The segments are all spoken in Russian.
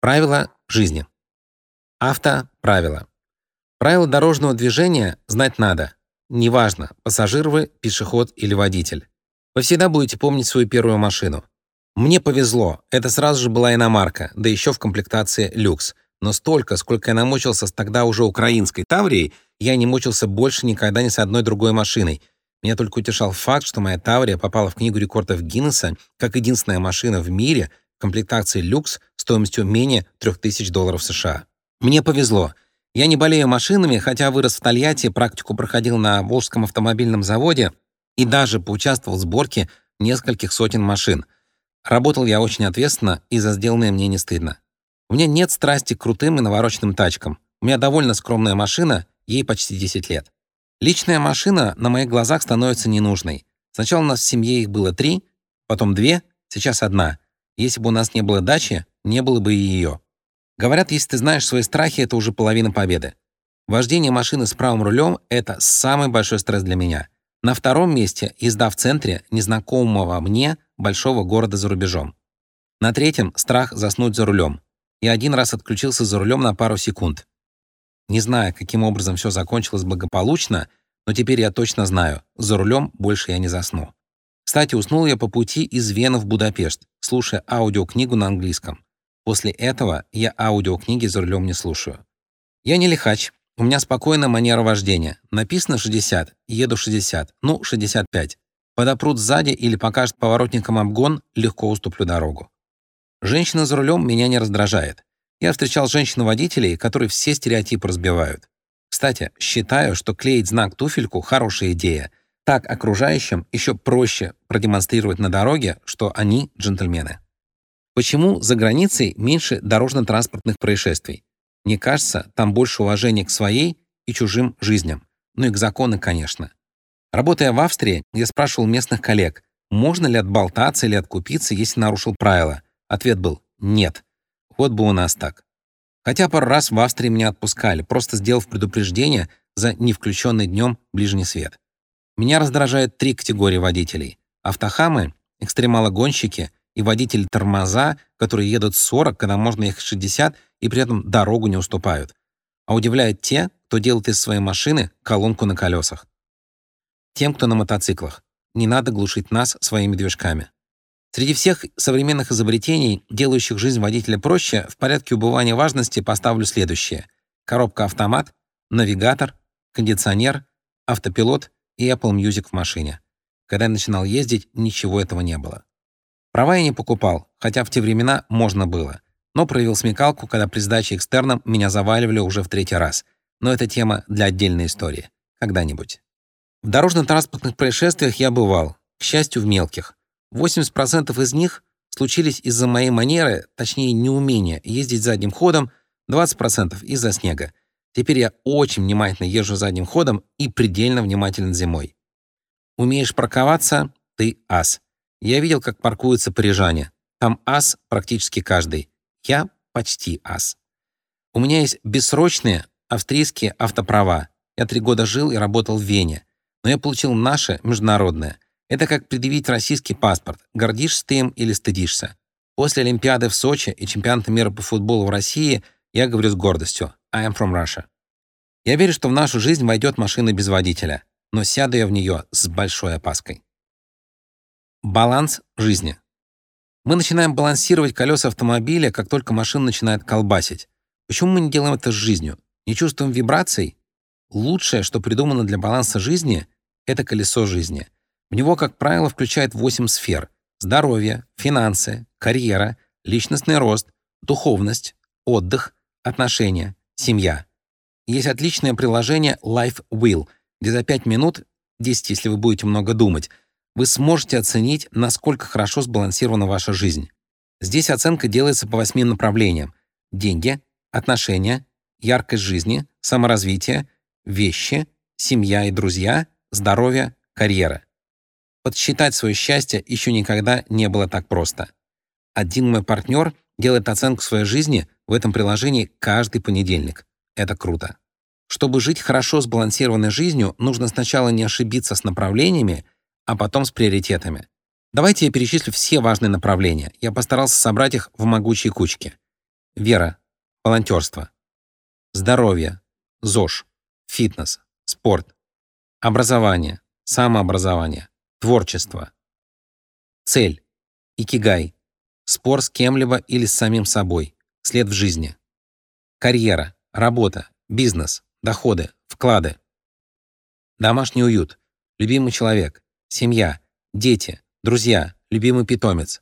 Правила жизни. Автоправила. Правила дорожного движения знать надо. Неважно, пассажир вы, пешеход или водитель. Вы всегда будете помнить свою первую машину. Мне повезло, это сразу же была иномарка, да еще в комплектации люкс. Но столько, сколько я намучился с тогда уже украинской Таврией, я не мучился больше никогда ни с одной другой машиной. Меня только утешал факт, что моя Таврия попала в книгу рекордов Гиннесса как единственная машина в мире, комплектации люкс стоимостью менее 3000 долларов США. Мне повезло. Я не болею машинами, хотя вырос в Тольятти, практику проходил на Волжском автомобильном заводе и даже поучаствовал в сборке нескольких сотен машин. Работал я очень ответственно, и за сделанное мне не стыдно. У меня нет страсти к крутым и навороченным тачкам. У меня довольно скромная машина, ей почти 10 лет. Личная машина на моих глазах становится ненужной. Сначала у нас в семье их было три, потом две, сейчас одна — если бы у нас не было дачи, не было бы и ее. Говорят, если ты знаешь свои страхи, это уже половина победы. Вождение машины с правым рулем — это самый большой стресс для меня. На втором месте — езда в центре незнакомого мне большого города за рубежом. На третьем — страх заснуть за рулем. Я один раз отключился за рулем на пару секунд. Не знаю, каким образом все закончилось благополучно, но теперь я точно знаю, за рулем больше я не засну. Кстати, уснул я по пути из Вены в Будапешт, слушая аудиокнигу на английском. После этого я аудиокниги за рулем не слушаю. Я не лихач. У меня спокойная манера вождения. Написано 60, еду 60, ну, 65. Подопрут сзади или покажет поворотником обгон, легко уступлю дорогу. Женщина за рулем меня не раздражает. Я встречал женщин-водителей, которые все стереотипы разбивают. Кстати, считаю, что клеить знак туфельку — хорошая идея, так окружающим еще проще продемонстрировать на дороге, что они джентльмены. Почему за границей меньше дорожно-транспортных происшествий? Мне кажется, там больше уважения к своей и чужим жизням. Ну и к закону, конечно. Работая в Австрии, я спрашивал местных коллег, можно ли отболтаться или откупиться, если нарушил правила. Ответ был «нет». Вот бы у нас так. Хотя пару раз в Австрии меня отпускали, просто сделав предупреждение за невключенный днем ближний свет. Меня раздражают три категории водителей. Автохамы, экстремалогонщики и водители-тормоза, которые едут 40, когда можно ехать 60 и при этом дорогу не уступают. А удивляют те, кто делает из своей машины колонку на колесах. Тем, кто на мотоциклах. Не надо глушить нас своими движками. Среди всех современных изобретений, делающих жизнь водителя проще, в порядке убывания важности поставлю следующее. Коробка-автомат, навигатор, кондиционер, автопилот и Apple Music в машине. Когда я начинал ездить, ничего этого не было. Права я не покупал, хотя в те времена можно было. Но проявил смекалку, когда при сдаче экстерном меня заваливали уже в третий раз. Но это тема для отдельной истории. Когда-нибудь. В дорожно-транспортных происшествиях я бывал, к счастью, в мелких. 80% из них случились из-за моей манеры, точнее, неумения ездить задним ходом, 20% из-за снега. Теперь я очень внимательно езжу задним ходом и предельно внимателен зимой. Умеешь парковаться — ты ас. Я видел, как паркуются парижане. Там ас практически каждый. Я почти ас. У меня есть бессрочные австрийские автоправа. Я три года жил и работал в Вене. Но я получил наше, международное. Это как предъявить российский паспорт. Гордишься ты им или стыдишься? После Олимпиады в Сочи и чемпионата мира по футболу в России я говорю с гордостью. I am from Russia. Я верю, что в нашу жизнь войдет машина без водителя, но сяду я в нее с большой опаской. Баланс жизни. Мы начинаем балансировать колеса автомобиля, как только машина начинает колбасить. Почему мы не делаем это с жизнью? Не чувствуем вибраций? Лучшее, что придумано для баланса жизни, это колесо жизни. В него, как правило, включает 8 сфер — здоровье, финансы, карьера, личностный рост, духовность, отдых, отношения, семья. Есть отличное приложение Life Will, где за 5 минут, 10, если вы будете много думать, вы сможете оценить, насколько хорошо сбалансирована ваша жизнь. Здесь оценка делается по восьми направлениям. Деньги, отношения, яркость жизни, саморазвитие, вещи, семья и друзья, здоровье, карьера. Подсчитать свое счастье еще никогда не было так просто. Один мой партнер делает оценку своей жизни в этом приложении каждый понедельник. Это круто. Чтобы жить хорошо сбалансированной жизнью, нужно сначала не ошибиться с направлениями, а потом с приоритетами. Давайте я перечислю все важные направления. Я постарался собрать их в могучей кучке. вера, волонтерство, здоровье, ЗОЖ, фитнес, спорт, образование, самообразование, творчество, цель, икигай, спор с кем-либо или с самим собой, след в жизни, карьера, работа, бизнес, доходы, вклады, домашний уют, любимый человек, семья, дети, друзья, любимый питомец,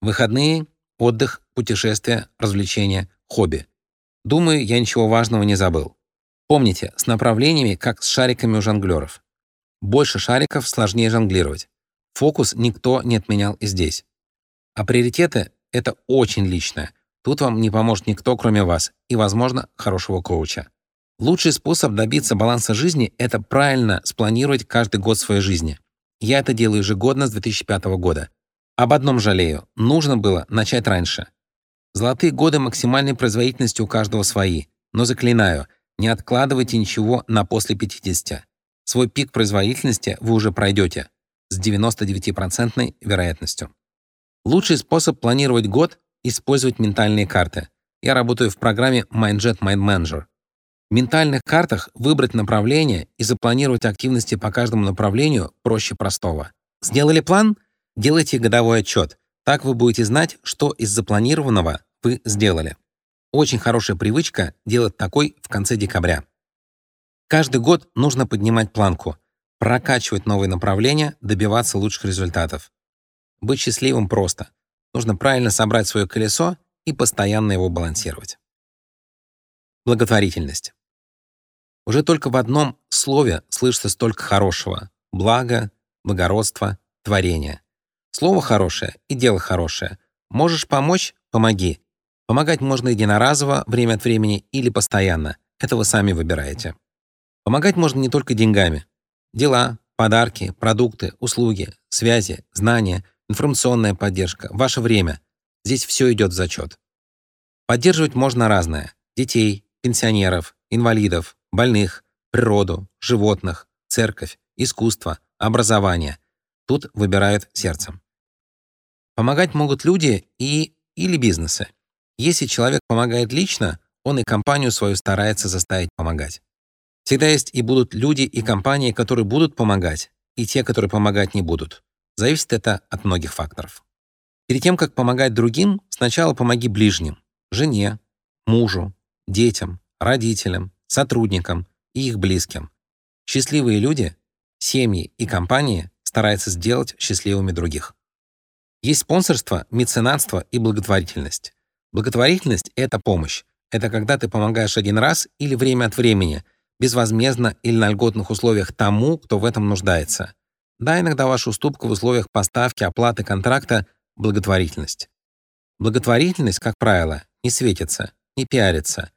выходные, отдых, путешествия, развлечения, хобби. Думаю, я ничего важного не забыл. Помните, с направлениями, как с шариками у жонглеров. Больше шариков сложнее жонглировать. Фокус никто не отменял и здесь. А приоритеты — это очень личное. Тут вам не поможет никто, кроме вас, и, возможно, хорошего коуча. Лучший способ добиться баланса жизни — это правильно спланировать каждый год своей жизни. Я это делаю ежегодно с 2005 года. Об одном жалею. Нужно было начать раньше. Золотые годы максимальной производительности у каждого свои. Но заклинаю, не откладывайте ничего на после 50. Свой пик производительности вы уже пройдете с 99% вероятностью. Лучший способ планировать год — использовать ментальные карты. Я работаю в программе MindJet Mind Manager. В ментальных картах выбрать направление и запланировать активности по каждому направлению проще простого. Сделали план? Делайте годовой отчет. Так вы будете знать, что из запланированного вы сделали. Очень хорошая привычка делать такой в конце декабря. Каждый год нужно поднимать планку, прокачивать новые направления, добиваться лучших результатов. Быть счастливым просто. Нужно правильно собрать свое колесо и постоянно его балансировать. Благотворительность. Уже только в одном слове слышится столько хорошего — благо, благородство, творение. Слово хорошее и дело хорошее. Можешь помочь — помоги. Помогать можно единоразово, время от времени или постоянно. Это вы сами выбираете. Помогать можно не только деньгами. Дела, подарки, продукты, услуги, связи, знания, информационная поддержка, ваше время. Здесь все идет в зачет. Поддерживать можно разное. Детей, пенсионеров, инвалидов, больных, природу, животных, церковь, искусство, образование. Тут выбирают сердцем. Помогать могут люди и или бизнесы. Если человек помогает лично, он и компанию свою старается заставить помогать. Всегда есть и будут люди и компании, которые будут помогать, и те, которые помогать не будут. Зависит это от многих факторов. Перед тем, как помогать другим, сначала помоги ближним, жене, мужу, детям, родителям, сотрудникам и их близким. Счастливые люди, семьи и компании стараются сделать счастливыми других. Есть спонсорство, меценатство и благотворительность. Благотворительность — это помощь. Это когда ты помогаешь один раз или время от времени, безвозмездно или на льготных условиях тому, кто в этом нуждается. Да, иногда ваша уступка в условиях поставки, оплаты контракта — благотворительность. Благотворительность, как правило, не светится, не пиарится.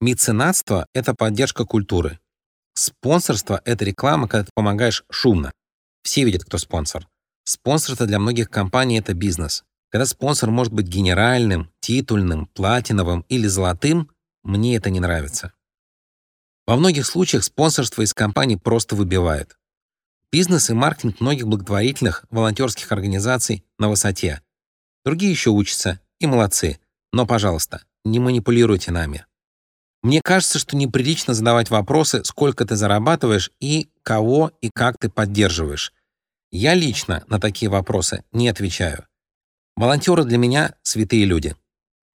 Меценатство — это поддержка культуры. Спонсорство — это реклама, когда ты помогаешь шумно. Все видят, кто спонсор. Спонсорство для многих компаний — это бизнес. Когда спонсор может быть генеральным, титульным, платиновым или золотым, мне это не нравится. Во многих случаях спонсорство из компаний просто выбивает. Бизнес и маркетинг многих благотворительных, волонтерских организаций на высоте. Другие еще учатся, и молодцы. Но, пожалуйста, не манипулируйте нами. Мне кажется, что неприлично задавать вопросы, сколько ты зарабатываешь и кого и как ты поддерживаешь. Я лично на такие вопросы не отвечаю. Волонтеры для меня — святые люди.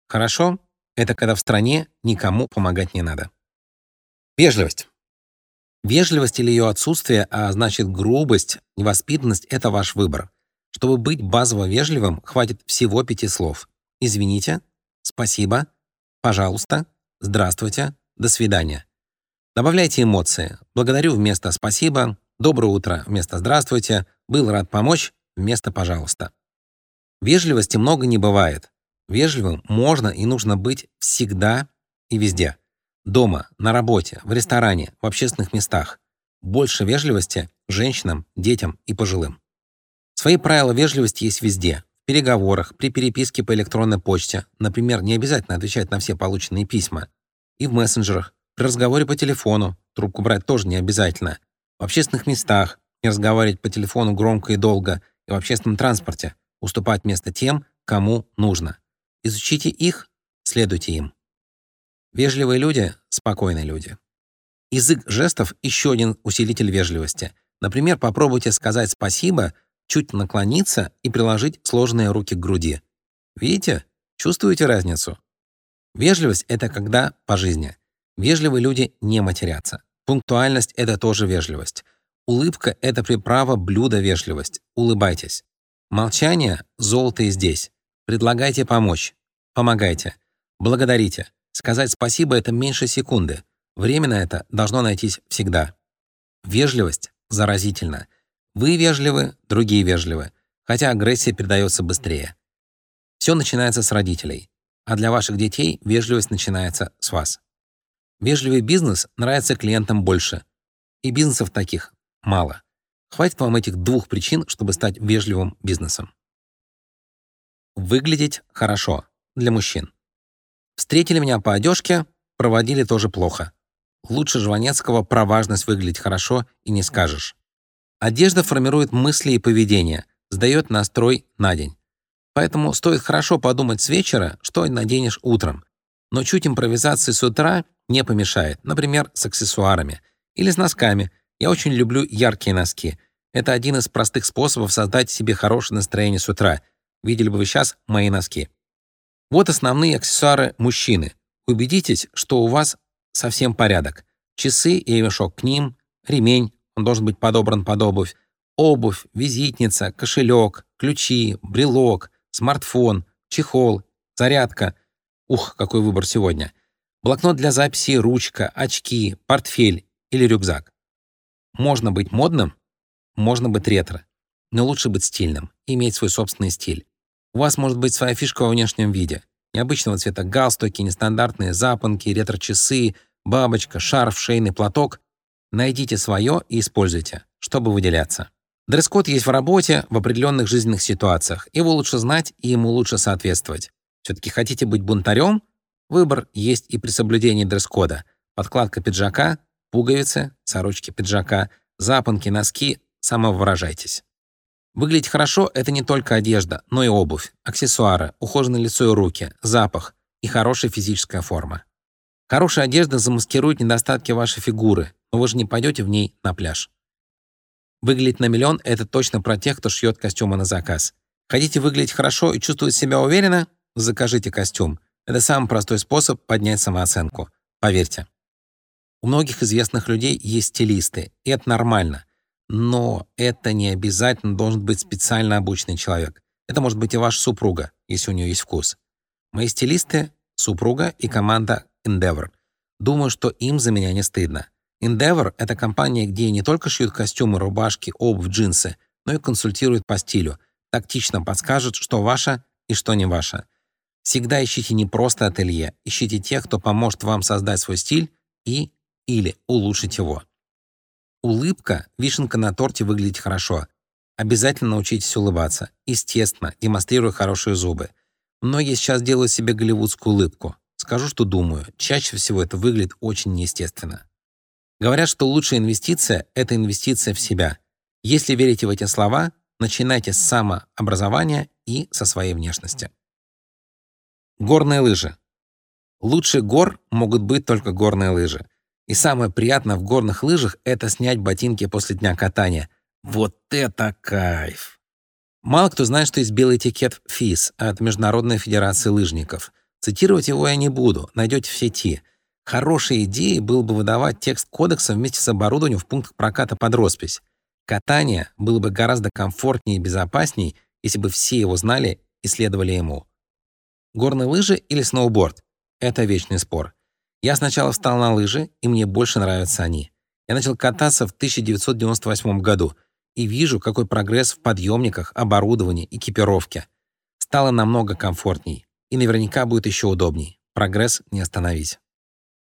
Хорошо? Это когда в стране никому помогать не надо. Вежливость. Вежливость или ее отсутствие, а значит грубость, невоспитанность — это ваш выбор. Чтобы быть базово вежливым, хватит всего пяти слов. «Извините», «Спасибо», «Пожалуйста», «Здравствуйте», «До свидания». Добавляйте эмоции. «Благодарю» вместо «спасибо», «Доброе утро» вместо «здравствуйте», «Был рад помочь» вместо «пожалуйста». Вежливости много не бывает. Вежливым можно и нужно быть всегда и везде. Дома, на работе, в ресторане, в общественных местах. Больше вежливости женщинам, детям и пожилым. Свои правила вежливости есть везде. В переговорах, при переписке по электронной почте, например, не обязательно отвечать на все полученные письма, и в мессенджерах, при разговоре по телефону, трубку брать тоже не обязательно, в общественных местах, не разговаривать по телефону громко и долго, и в общественном транспорте, уступать место тем, кому нужно. Изучите их, следуйте им. Вежливые люди — спокойные люди. Язык жестов — еще один усилитель вежливости. Например, попробуйте сказать «спасибо», чуть наклониться и приложить сложные руки к груди. Видите? Чувствуете разницу? Вежливость — это когда по жизни. Вежливые люди не матерятся. Пунктуальность — это тоже вежливость. Улыбка — это приправа блюда вежливость. Улыбайтесь. Молчание — золото и здесь. Предлагайте помочь. Помогайте. Благодарите. Сказать спасибо — это меньше секунды. Время на это должно найтись всегда. Вежливость заразительна. Вы вежливы, другие вежливы, хотя агрессия передается быстрее. Все начинается с родителей, а для ваших детей вежливость начинается с вас. Вежливый бизнес нравится клиентам больше, и бизнесов таких мало. Хватит вам этих двух причин, чтобы стать вежливым бизнесом. Выглядеть хорошо для мужчин. Встретили меня по одежке, проводили тоже плохо. Лучше Жванецкого про важность выглядеть хорошо и не скажешь. Одежда формирует мысли и поведение, сдает настрой на день. Поэтому стоит хорошо подумать с вечера, что наденешь утром. Но чуть импровизации с утра не помешает, например, с аксессуарами или с носками. Я очень люблю яркие носки. Это один из простых способов создать себе хорошее настроение с утра. Видели бы вы сейчас мои носки. Вот основные аксессуары мужчины. Убедитесь, что у вас совсем порядок. Часы и ремешок к ним, ремень, он должен быть подобран под обувь, обувь, визитница, кошелек, ключи, брелок, смартфон, чехол, зарядка. Ух, какой выбор сегодня. Блокнот для записи, ручка, очки, портфель или рюкзак. Можно быть модным, можно быть ретро, но лучше быть стильным, иметь свой собственный стиль. У вас может быть своя фишка во внешнем виде. Необычного цвета галстуки, нестандартные запонки, ретро-часы, бабочка, шарф, шейный платок. Найдите свое и используйте, чтобы выделяться. Дресс-код есть в работе, в определенных жизненных ситуациях. Его лучше знать и ему лучше соответствовать. Все-таки хотите быть бунтарем? Выбор есть и при соблюдении дресс-кода. Подкладка пиджака, пуговицы, сорочки пиджака, запонки, носки. Самовыражайтесь. Выглядеть хорошо — это не только одежда, но и обувь, аксессуары, ухоженное лицо и руки, запах и хорошая физическая форма. Хорошая одежда замаскирует недостатки вашей фигуры, но вы же не пойдете в ней на пляж. Выглядеть на миллион — это точно про тех, кто шьет костюмы на заказ. Хотите выглядеть хорошо и чувствовать себя уверенно? Закажите костюм. Это самый простой способ поднять самооценку. Поверьте. У многих известных людей есть стилисты, и это нормально. Но это не обязательно должен быть специально обученный человек. Это может быть и ваша супруга, если у нее есть вкус. Мои стилисты — супруга и команда Endeavor. Думаю, что им за меня не стыдно. Endeavor — это компания, где не только шьют костюмы, рубашки, обувь, джинсы, но и консультируют по стилю, тактично подскажут, что ваше и что не ваше. Всегда ищите не просто ателье, ищите тех, кто поможет вам создать свой стиль и или улучшить его. Улыбка, вишенка на торте выглядит хорошо. Обязательно научитесь улыбаться. Естественно, демонстрируя хорошие зубы. Многие сейчас делают себе голливудскую улыбку. Скажу, что думаю. Чаще всего это выглядит очень неестественно. Говорят, что лучшая инвестиция — это инвестиция в себя. Если верите в эти слова, начинайте с самообразования и со своей внешности. Горные лыжи. Лучше гор могут быть только горные лыжи. И самое приятное в горных лыжах — это снять ботинки после дня катания. Вот это кайф! Мало кто знает, что есть белый этикет FIS от Международной Федерации Лыжников. Цитировать его я не буду, найдете в сети. Хорошей идеей было бы выдавать текст кодекса вместе с оборудованием в пунктах проката под роспись. Катание было бы гораздо комфортнее и безопаснее, если бы все его знали и следовали ему. Горные лыжи или сноуборд — это вечный спор. Я сначала встал на лыжи, и мне больше нравятся они. Я начал кататься в 1998 году и вижу, какой прогресс в подъемниках, оборудовании, экипировке. Стало намного комфортней, и наверняка будет еще удобней. Прогресс не остановить.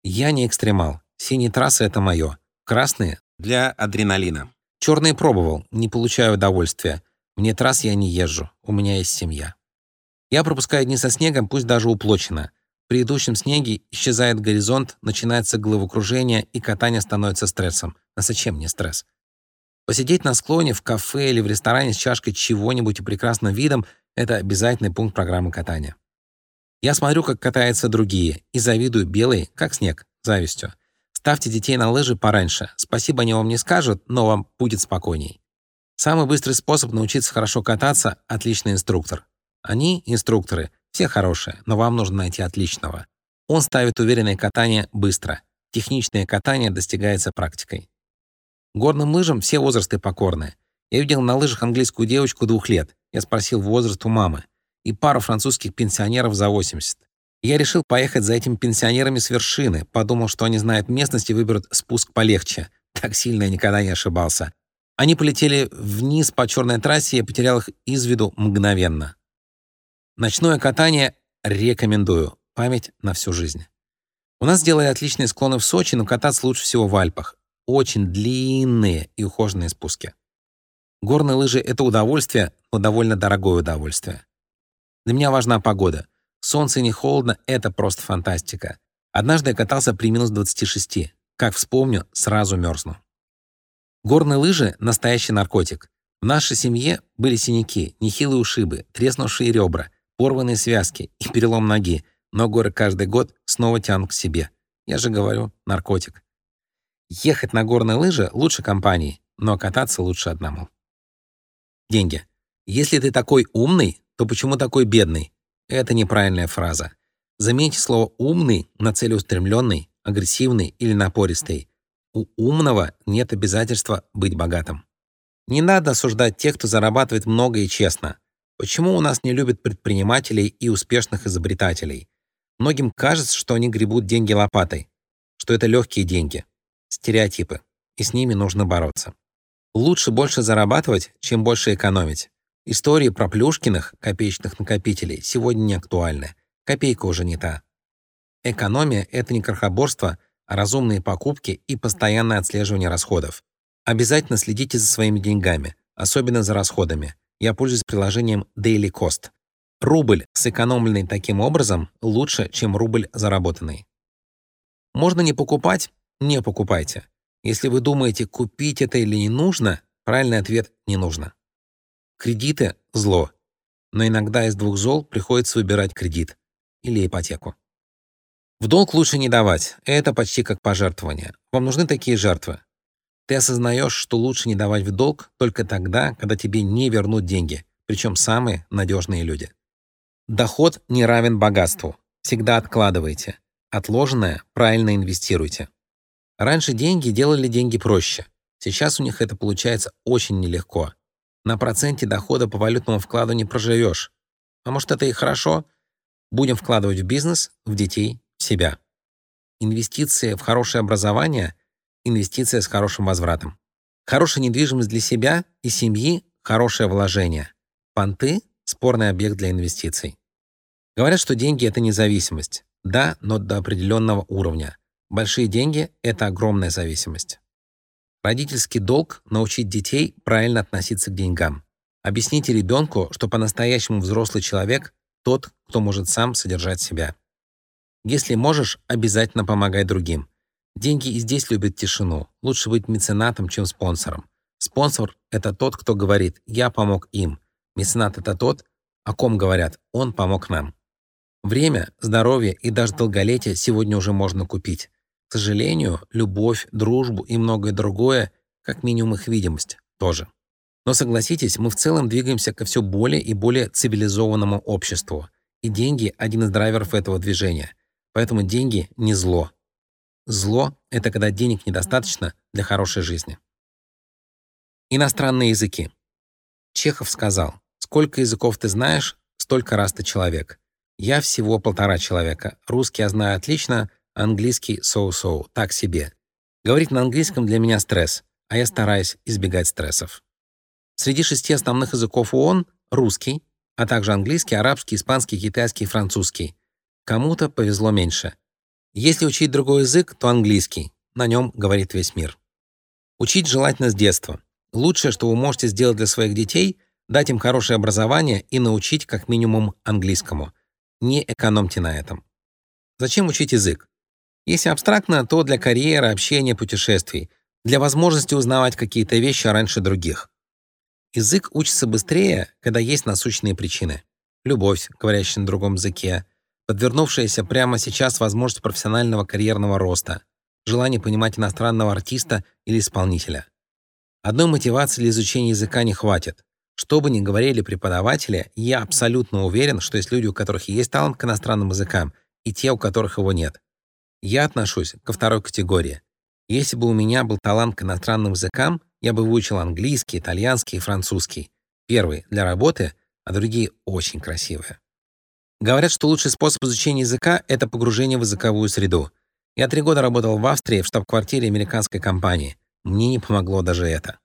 Я не экстремал. Синие трассы — это мое. Красные — для адреналина. Черные пробовал, не получаю удовольствия. Вне трасс я не езжу, у меня есть семья. Я пропускаю дни со снегом, пусть даже уплочено — при идущем снеге исчезает горизонт, начинается головокружение, и катание становится стрессом. А зачем мне стресс? Посидеть на склоне, в кафе или в ресторане с чашкой чего-нибудь и прекрасным видом — это обязательный пункт программы катания. Я смотрю, как катаются другие, и завидую белый, как снег, завистью. Ставьте детей на лыжи пораньше. Спасибо они вам не скажут, но вам будет спокойней. Самый быстрый способ научиться хорошо кататься — отличный инструктор. Они, инструкторы, все хорошие, но вам нужно найти отличного. Он ставит уверенное катание быстро. Техничное катание достигается практикой. Горным лыжам все возрасты покорны. Я видел на лыжах английскую девочку двух лет. Я спросил возраст у мамы. И пару французских пенсионеров за 80. Я решил поехать за этими пенсионерами с вершины. Подумал, что они знают местность и выберут спуск полегче. Так сильно я никогда не ошибался. Они полетели вниз по черной трассе, я потерял их из виду мгновенно. Ночное катание рекомендую. Память на всю жизнь. У нас делали отличные склоны в Сочи, но кататься лучше всего в Альпах. Очень длинные и ухоженные спуски. Горные лыжи — это удовольствие, но довольно дорогое удовольствие. Для меня важна погода. Солнце не холодно — это просто фантастика. Однажды я катался при минус 26. Как вспомню, сразу мерзну. Горные лыжи — настоящий наркотик. В нашей семье были синяки, нехилые ушибы, треснувшие ребра, порванные связки и перелом ноги, но горы каждый год снова тянут к себе. Я же говорю, наркотик. Ехать на горные лыжи лучше компании, но кататься лучше одному. Деньги. Если ты такой умный, то почему такой бедный? Это неправильная фраза. Заменьте слово «умный» на целеустремленный, агрессивный или напористый. У умного нет обязательства быть богатым. Не надо осуждать тех, кто зарабатывает много и честно. Почему у нас не любят предпринимателей и успешных изобретателей? Многим кажется, что они гребут деньги лопатой, что это легкие деньги. Стереотипы. И с ними нужно бороться. Лучше больше зарабатывать, чем больше экономить. Истории про Плюшкиных, копеечных накопителей, сегодня не актуальны. Копейка уже не та. Экономия — это не крохоборство, а разумные покупки и постоянное отслеживание расходов. Обязательно следите за своими деньгами, особенно за расходами. Я пользуюсь приложением Daily Cost. Рубль, сэкономленный таким образом, лучше, чем рубль заработанный. Можно не покупать? Не покупайте. Если вы думаете, купить это или не нужно, правильный ответ — не нужно. Кредиты — зло. Но иногда из двух зол приходится выбирать кредит или ипотеку. В долг лучше не давать. Это почти как пожертвование. Вам нужны такие жертвы. Ты осознаешь, что лучше не давать в долг только тогда, когда тебе не вернут деньги, причем самые надежные люди. Доход не равен богатству. Всегда откладывайте. Отложенное правильно инвестируйте. Раньше деньги делали деньги проще. Сейчас у них это получается очень нелегко. На проценте дохода по валютному вкладу не проживешь. А может, это и хорошо? Будем вкладывать в бизнес, в детей, в себя. Инвестиции в хорошее образование — инвестиция с хорошим возвратом. Хорошая недвижимость для себя и семьи — хорошее вложение. Понты — спорный объект для инвестиций. Говорят, что деньги — это независимость. Да, но до определенного уровня. Большие деньги — это огромная зависимость. Родительский долг — научить детей правильно относиться к деньгам. Объясните ребенку, что по-настоящему взрослый человек — тот, кто может сам содержать себя. Если можешь, обязательно помогай другим. Деньги и здесь любят тишину. Лучше быть меценатом, чем спонсором. Спонсор — это тот, кто говорит «я помог им». Меценат — это тот, о ком говорят «он помог нам». Время, здоровье и даже долголетие сегодня уже можно купить. К сожалению, любовь, дружбу и многое другое, как минимум их видимость, тоже. Но согласитесь, мы в целом двигаемся ко все более и более цивилизованному обществу. И деньги — один из драйверов этого движения. Поэтому деньги — не зло. Зло — это когда денег недостаточно для хорошей жизни. Иностранные языки. Чехов сказал, «Сколько языков ты знаешь, столько раз ты человек. Я всего полтора человека. Русский я знаю отлично, Английский so-so, так себе. Говорить на английском для меня стресс, а я стараюсь избегать стрессов. Среди шести основных языков ООН — русский, а также английский, арабский, испанский, китайский, французский. Кому-то повезло меньше. Если учить другой язык, то английский. На нем говорит весь мир. Учить желательно с детства. Лучшее, что вы можете сделать для своих детей — дать им хорошее образование и научить как минимум английскому. Не экономьте на этом. Зачем учить язык? Если абстрактно, то для карьеры, общения, путешествий, для возможности узнавать какие-то вещи раньше других. Язык учится быстрее, когда есть насущные причины. Любовь, говорящая на другом языке, подвернувшаяся прямо сейчас возможность профессионального карьерного роста, желание понимать иностранного артиста или исполнителя. Одной мотивации для изучения языка не хватит. Что бы ни говорили преподаватели, я абсолютно уверен, что есть люди, у которых есть талант к иностранным языкам, и те, у которых его нет. Я отношусь ко второй категории. Если бы у меня был талант к иностранным языкам, я бы выучил английский, итальянский и французский. Первый — для работы, а другие — очень красивые. Говорят, что лучший способ изучения языка — это погружение в языковую среду. Я три года работал в Австрии в штаб-квартире американской компании. Мне не помогло даже это.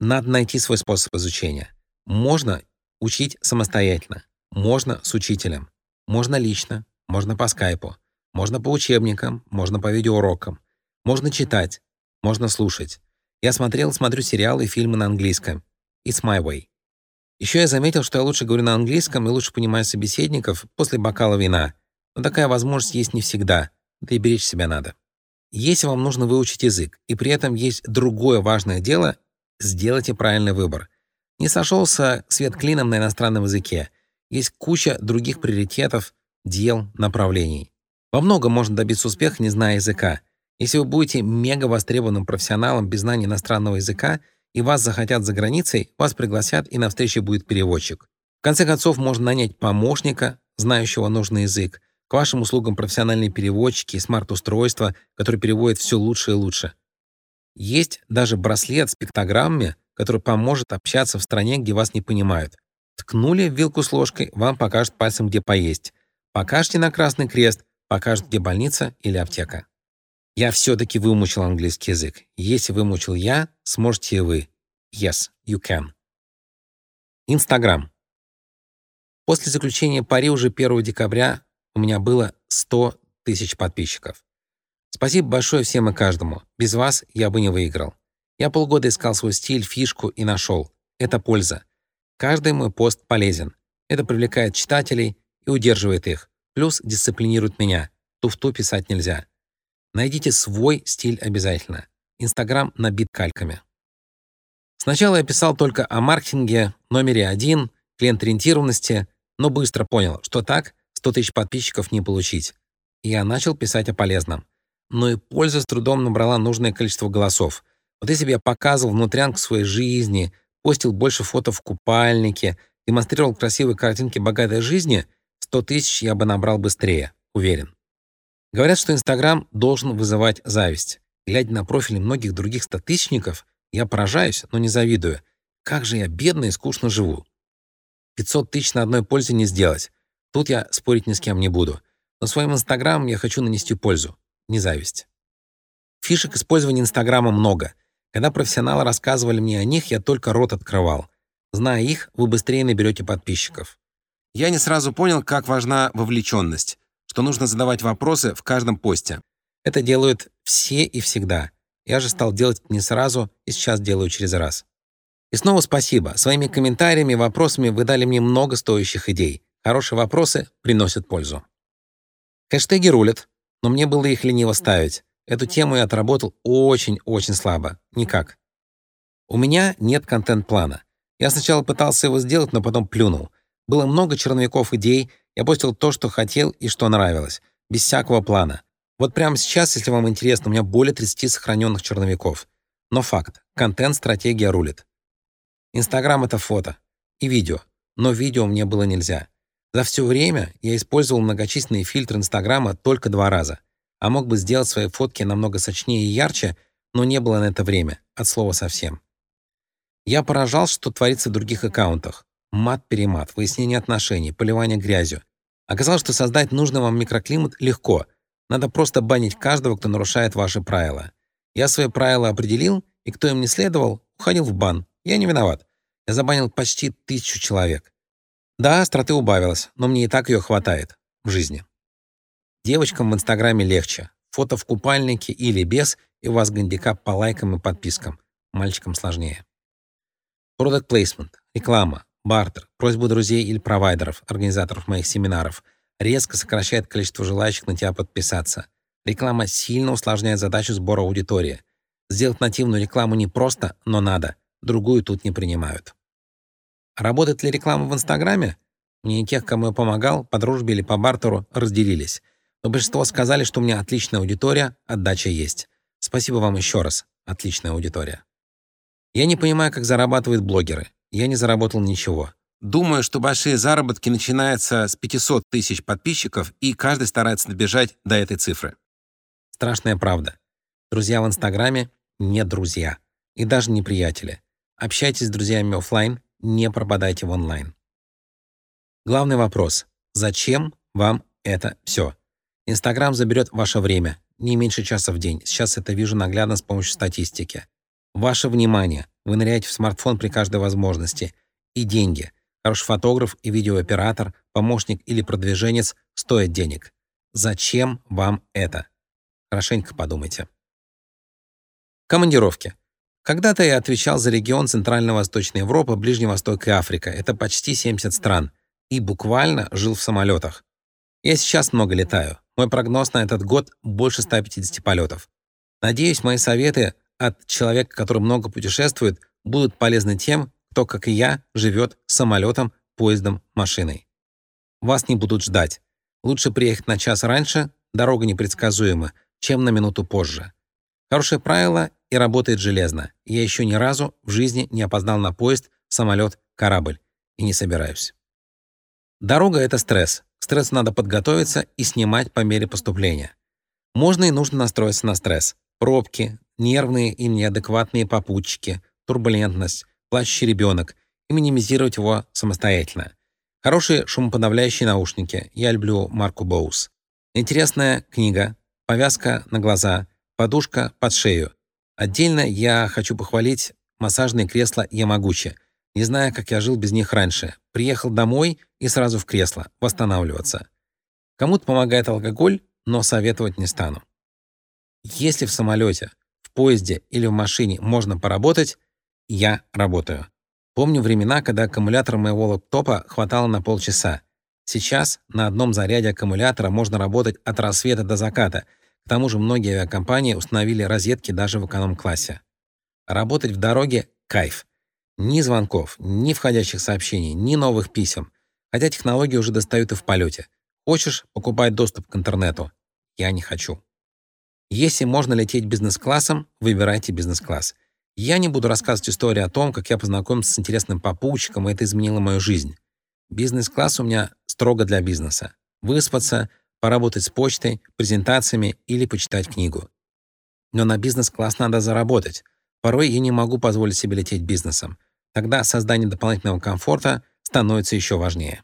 Надо найти свой способ изучения. Можно учить самостоятельно, можно с учителем, можно лично, можно по скайпу, можно по учебникам, можно по видеоурокам, можно читать, можно слушать. Я смотрел, смотрю сериалы и фильмы на английском. It's my way. Еще я заметил, что я лучше говорю на английском и лучше понимаю собеседников после бокала вина. Но такая возможность есть не всегда, да и беречь себя надо. Если вам нужно выучить язык, и при этом есть другое важное дело, сделайте правильный выбор. Не сошелся свет клином на иностранном языке. Есть куча других приоритетов, дел, направлений. Во многом можно добиться успеха, не зная языка. Если вы будете мега востребованным профессионалом без знания иностранного языка, и вас захотят за границей, вас пригласят, и на встрече будет переводчик. В конце концов, можно нанять помощника, знающего нужный язык, к вашим услугам профессиональные переводчики и смарт-устройства, которые переводят все лучше и лучше. Есть даже браслет с пиктограммами, который поможет общаться в стране, где вас не понимают. Ткнули вилку с ложкой, вам покажут пальцем, где поесть. Покажете на красный крест, покажут, где больница или аптека. Я все-таки вымучил английский язык. Если вымучил я, сможете и вы. Yes, you can. Инстаграм. После заключения пари уже 1 декабря у меня было 100 тысяч подписчиков. Спасибо большое всем и каждому. Без вас я бы не выиграл. Я полгода искал свой стиль, фишку и нашел. Это польза. Каждый мой пост полезен. Это привлекает читателей и удерживает их. Плюс дисциплинирует меня. Туфту писать нельзя. Найдите свой стиль обязательно. Инстаграм набит кальками. Сначала я писал только о маркетинге, номере один, клиент-ориентированности, но быстро понял, что так 100 тысяч подписчиков не получить. Я начал писать о полезном. Но и польза с трудом набрала нужное количество голосов. Вот если бы я показывал внутрянку своей жизни, постил больше фото в купальнике, демонстрировал красивые картинки богатой жизни, 100 тысяч я бы набрал быстрее, уверен. Говорят, что Инстаграм должен вызывать зависть. Глядя на профили многих других стотысячников, я поражаюсь, но не завидую. Как же я бедно и скучно живу. 500 тысяч на одной пользе не сделать. Тут я спорить ни с кем не буду. Но своим Инстаграмом я хочу нанести пользу, не зависть. Фишек использования Инстаграма много. Когда профессионалы рассказывали мне о них, я только рот открывал. Зная их, вы быстрее наберете подписчиков. Я не сразу понял, как важна вовлеченность что нужно задавать вопросы в каждом посте. Это делают все и всегда. Я же стал делать не сразу и сейчас делаю через раз. И снова спасибо. Своими комментариями, вопросами вы дали мне много стоящих идей. Хорошие вопросы приносят пользу. Хэштеги рулят, но мне было их лениво ставить. Эту тему я отработал очень-очень слабо. Никак. У меня нет контент-плана. Я сначала пытался его сделать, но потом плюнул. Было много черновиков идей, я постил то, что хотел и что нравилось, без всякого плана. Вот прямо сейчас, если вам интересно, у меня более 30 сохраненных черновиков. Но факт. Контент-стратегия рулит. Инстаграм — это фото. И видео. Но видео мне было нельзя. За все время я использовал многочисленные фильтры Инстаграма только два раза. А мог бы сделать свои фотки намного сочнее и ярче, но не было на это время. От слова совсем. Я поражал, что творится в других аккаунтах. Мат-перемат, выяснение отношений, поливание грязью. Оказалось, что создать нужный вам микроклимат легко. Надо просто банить каждого, кто нарушает ваши правила. Я свои правила определил, и кто им не следовал, уходил в бан. Я не виноват. Я забанил почти тысячу человек. Да, остроты убавилось, но мне и так ее хватает в жизни. Девочкам в Инстаграме легче. Фото в купальнике или без, и у вас гандикап по лайкам и подпискам. Мальчикам сложнее. Product placement, реклама, Бартер, просьбу друзей или провайдеров, организаторов моих семинаров, резко сокращает количество желающих на тебя подписаться. Реклама сильно усложняет задачу сбора аудитории. Сделать нативную рекламу не просто, но надо. Другую тут не принимают. Работает ли реклама в Инстаграме? Мне и тех, кому я помогал, по дружбе или по бартеру, разделились. Но большинство сказали, что у меня отличная аудитория, отдача есть. Спасибо вам еще раз. Отличная аудитория. Я не понимаю, как зарабатывают блогеры. Я не заработал ничего. Думаю, что большие заработки начинаются с 500 тысяч подписчиков, и каждый старается добежать до этой цифры. Страшная правда. Друзья в Инстаграме — не друзья. И даже не приятели. Общайтесь с друзьями офлайн, не пропадайте в онлайн. Главный вопрос — зачем вам это все? Инстаграм заберет ваше время, не меньше часа в день. Сейчас это вижу наглядно с помощью статистики. Ваше внимание. Вы ныряете в смартфон при каждой возможности. И деньги. Хороший фотограф и видеооператор, помощник или продвиженец стоят денег. Зачем вам это? Хорошенько подумайте. Командировки. Когда-то я отвечал за регион Центрально-Восточной Европы, Ближний Восток и Африка. Это почти 70 стран. И буквально жил в самолетах. Я сейчас много летаю. Мой прогноз на этот год — больше 150 полетов. Надеюсь, мои советы от человека, который много путешествует, будут полезны тем, кто, как и я, живет самолетом, поездом, машиной. Вас не будут ждать. Лучше приехать на час раньше, дорога непредсказуема, чем на минуту позже. Хорошее правило и работает железно. Я еще ни разу в жизни не опоздал на поезд, самолет, корабль. И не собираюсь. Дорога — это стресс. К стрессу надо подготовиться и снимать по мере поступления. Можно и нужно настроиться на стресс. Пробки, нервные и неадекватные попутчики, турбулентность, плачущий ребенок и минимизировать его самостоятельно. Хорошие шумоподавляющие наушники. Я люблю марку Bose. Интересная книга, повязка на глаза, подушка под шею. Отдельно я хочу похвалить массажные кресла Ямагучи. Не знаю, как я жил без них раньше. Приехал домой и сразу в кресло, восстанавливаться. Кому-то помогает алкоголь, но советовать не стану. Если в самолете поезде или в машине можно поработать, я работаю. Помню времена, когда аккумулятор моего лаптопа хватало на полчаса. Сейчас на одном заряде аккумулятора можно работать от рассвета до заката. К тому же многие авиакомпании установили розетки даже в эконом-классе. Работать в дороге — кайф. Ни звонков, ни входящих сообщений, ни новых писем. Хотя технологии уже достают и в полете. Хочешь — покупать доступ к интернету. Я не хочу. Если можно лететь бизнес-классом, выбирайте бизнес-класс. Я не буду рассказывать историю о том, как я познакомился с интересным попутчиком, и это изменило мою жизнь. Бизнес-класс у меня строго для бизнеса. Выспаться, поработать с почтой, презентациями или почитать книгу. Но на бизнес-класс надо заработать. Порой я не могу позволить себе лететь бизнесом. Тогда создание дополнительного комфорта становится еще важнее.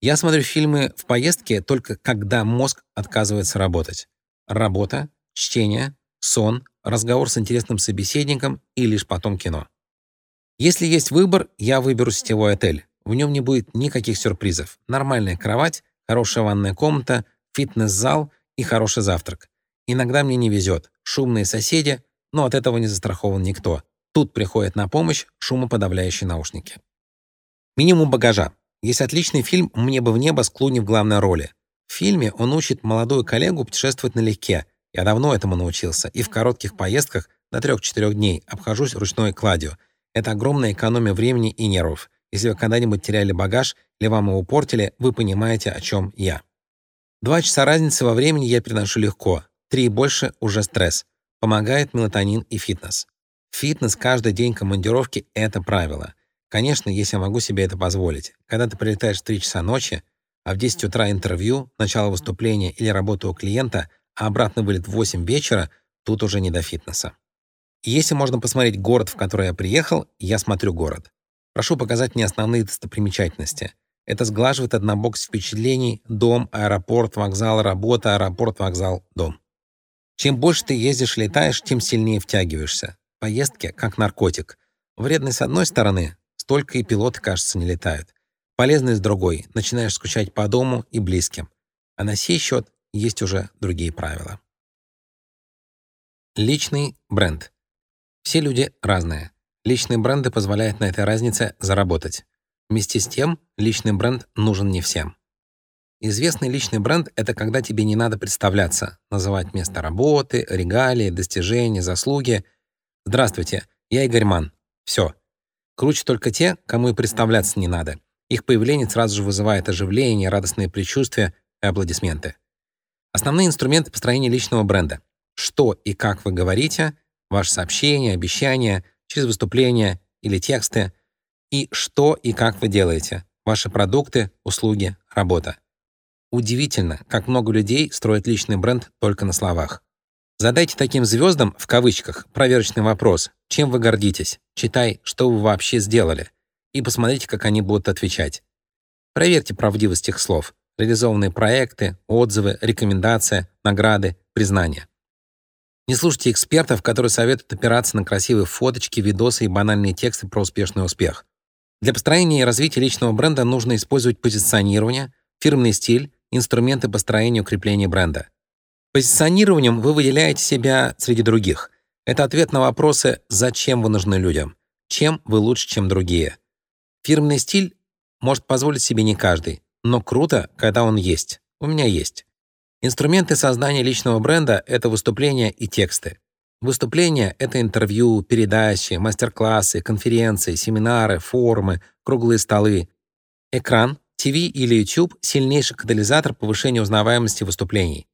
Я смотрю фильмы в поездке только когда мозг отказывается работать работа, чтение, сон, разговор с интересным собеседником и лишь потом кино. Если есть выбор, я выберу сетевой отель. В нем не будет никаких сюрпризов. Нормальная кровать, хорошая ванная комната, фитнес-зал и хороший завтрак. Иногда мне не везет. Шумные соседи, но от этого не застрахован никто. Тут приходят на помощь шумоподавляющие наушники. Минимум багажа. Есть отличный фильм «Мне бы в небо» с Клуни в главной роли. В фильме он учит молодую коллегу путешествовать налегке. Я давно этому научился, и в коротких поездках до 3-4 дней обхожусь ручной кладью. Это огромная экономия времени и нервов. Если вы когда-нибудь теряли багаж или вам его портили, вы понимаете, о чем я. Два часа разницы во времени я переношу легко. Три и больше — уже стресс. Помогает мелатонин и фитнес. Фитнес каждый день командировки — это правило. Конечно, если я могу себе это позволить. Когда ты прилетаешь в 3 часа ночи, а в 10 утра интервью, начало выступления или работа у клиента, а обратно вылет в 8 вечера, тут уже не до фитнеса. если можно посмотреть город, в который я приехал, я смотрю город. Прошу показать мне основные достопримечательности. Это сглаживает однобокость впечатлений дом, аэропорт, вокзал, работа, аэропорт, вокзал, дом. Чем больше ты ездишь летаешь, тем сильнее втягиваешься. Поездки — как наркотик. Вредный с одной стороны, столько и пилоты, кажется, не летают. Полезный с другой. Начинаешь скучать по дому и близким. А на сей счет есть уже другие правила. Личный бренд. Все люди разные. Личные бренды позволяют на этой разнице заработать. Вместе с тем, личный бренд нужен не всем. Известный личный бренд — это когда тебе не надо представляться, называть место работы, регалии, достижения, заслуги. «Здравствуйте, я Игорь Ман». Все. Круче только те, кому и представляться не надо. Их появление сразу же вызывает оживление, радостные предчувствия и аплодисменты. Основные инструменты построения личного бренда. Что и как вы говорите, ваши сообщения, обещания, через выступления или тексты, и что и как вы делаете, ваши продукты, услуги, работа. Удивительно, как много людей строят личный бренд только на словах. Задайте таким звездам, в кавычках, проверочный вопрос, чем вы гордитесь, читай, что вы вообще сделали, и посмотрите, как они будут отвечать. Проверьте правдивость их слов, реализованные проекты, отзывы, рекомендации, награды, признания. Не слушайте экспертов, которые советуют опираться на красивые фоточки, видосы и банальные тексты про успешный успех. Для построения и развития личного бренда нужно использовать позиционирование, фирменный стиль, инструменты построения и укрепления бренда. Позиционированием вы выделяете себя среди других. Это ответ на вопросы «Зачем вы нужны людям?», «Чем вы лучше, чем другие?». Фирменный стиль может позволить себе не каждый, но круто, когда он есть. У меня есть. Инструменты создания личного бренда — это выступления и тексты. Выступления — это интервью, передачи, мастер-классы, конференции, семинары, форумы, круглые столы. Экран, ТВ или YouTube — сильнейший катализатор повышения узнаваемости выступлений.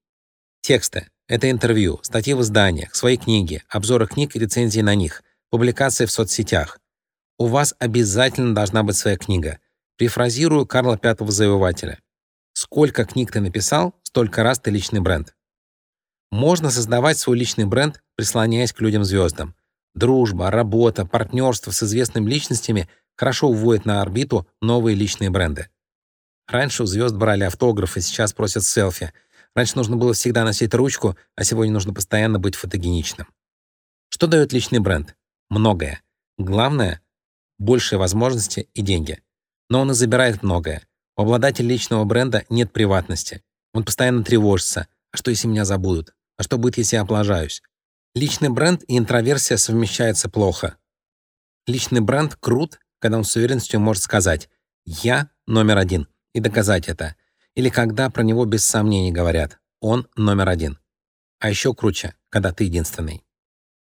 Тексты — это интервью, статьи в изданиях, свои книги, обзоры книг и рецензии на них, публикации в соцсетях. У вас обязательно должна быть своя книга. Префразирую Карла V Завоевателя. Сколько книг ты написал, столько раз ты личный бренд. Можно создавать свой личный бренд, прислоняясь к людям-звездам. Дружба, работа, партнерство с известными личностями хорошо уводят на орбиту новые личные бренды. Раньше у звезд брали автографы, сейчас просят селфи. Раньше нужно было всегда носить ручку, а сегодня нужно постоянно быть фотогеничным. Что дает личный бренд? Многое. Главное — большие возможности и деньги. Но он и забирает многое. У обладателя личного бренда нет приватности. Он постоянно тревожится. А что, если меня забудут? А что будет, если я облажаюсь? Личный бренд и интроверсия совмещаются плохо. Личный бренд крут, когда он с уверенностью может сказать «Я номер один» и доказать это. Или когда про него без сомнений говорят «Он номер один». А еще круче, когда ты единственный.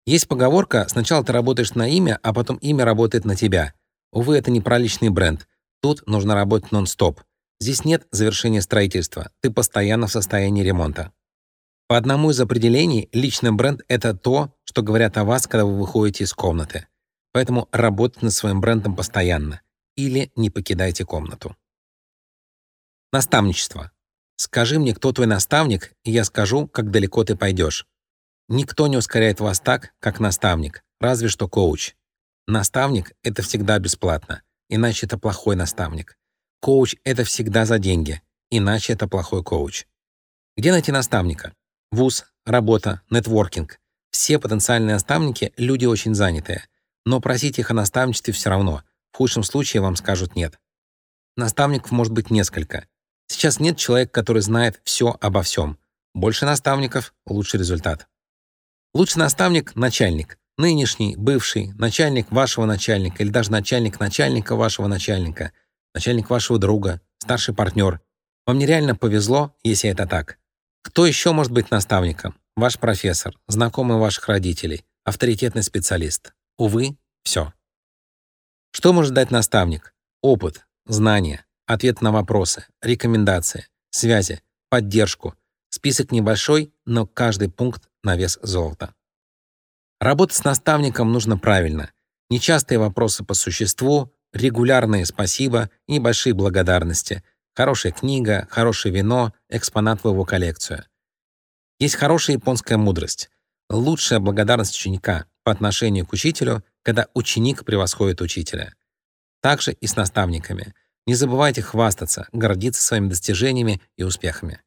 Есть поговорка «Сначала ты работаешь на имя, а потом имя работает на тебя». Увы, это не про личный бренд. Тут нужно работать нон-стоп. Здесь нет завершения строительства. Ты постоянно в состоянии ремонта. По одному из определений, личный бренд — это то, что говорят о вас, когда вы выходите из комнаты. Поэтому работайте над своим брендом постоянно. Или не покидайте комнату. Наставничество. Скажи мне, кто твой наставник, и я скажу, как далеко ты пойдешь. Никто не ускоряет вас так, как наставник, разве что коуч. Наставник — это всегда бесплатно иначе это плохой наставник. Коуч — это всегда за деньги, иначе это плохой коуч. Где найти наставника? Вуз, работа, нетворкинг. Все потенциальные наставники — люди очень занятые. Но просить их о наставничестве все равно. В худшем случае вам скажут «нет». Наставников может быть несколько. Сейчас нет человека, который знает все обо всем. Больше наставников — лучший результат. Лучший наставник — начальник нынешний, бывший, начальник вашего начальника или даже начальник начальника вашего начальника, начальник вашего друга, старший партнер. Вам нереально повезло, если это так. Кто еще может быть наставником? Ваш профессор, знакомый ваших родителей, авторитетный специалист. Увы, все. Что может дать наставник? Опыт, знания, ответ на вопросы, рекомендации, связи, поддержку. Список небольшой, но каждый пункт на вес золота. Работать с наставником нужно правильно. Нечастые вопросы по существу, регулярные спасибо и небольшие благодарности. Хорошая книга, хорошее вино, экспонат в его коллекцию. Есть хорошая японская мудрость. Лучшая благодарность ученика по отношению к учителю, когда ученик превосходит учителя. Также и с наставниками. Не забывайте хвастаться, гордиться своими достижениями и успехами.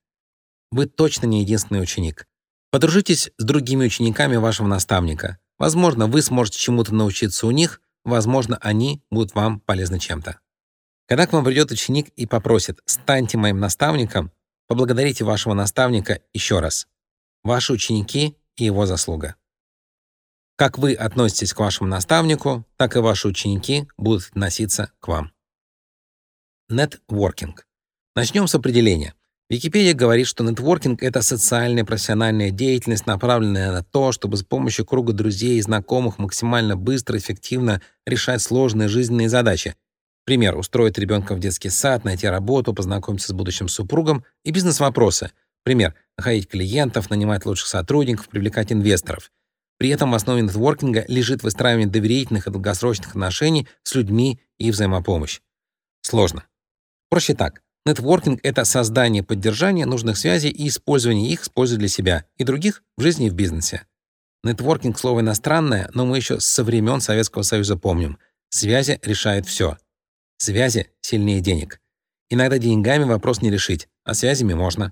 Вы точно не единственный ученик. Подружитесь с другими учениками вашего наставника. Возможно, вы сможете чему-то научиться у них, возможно, они будут вам полезны чем-то. Когда к вам придет ученик и попросит «станьте моим наставником», поблагодарите вашего наставника еще раз. Ваши ученики и его заслуга. Как вы относитесь к вашему наставнику, так и ваши ученики будут относиться к вам. Нетворкинг. Начнем с определения. Википедия говорит, что нетворкинг — это социальная профессиональная деятельность, направленная на то, чтобы с помощью круга друзей и знакомых максимально быстро и эффективно решать сложные жизненные задачи. Пример — устроить ребенка в детский сад, найти работу, познакомиться с будущим супругом и бизнес-вопросы. Пример — находить клиентов, нанимать лучших сотрудников, привлекать инвесторов. При этом в основе нетворкинга лежит выстраивание доверительных и долгосрочных отношений с людьми и взаимопомощь. Сложно. Проще так. Нетворкинг — это создание поддержание нужных связей и использование их с пользой для себя и других в жизни и в бизнесе. Нетворкинг — слово иностранное, но мы еще со времен Советского Союза помним. Связи решают все. Связи сильнее денег. Иногда деньгами вопрос не решить, а связями можно.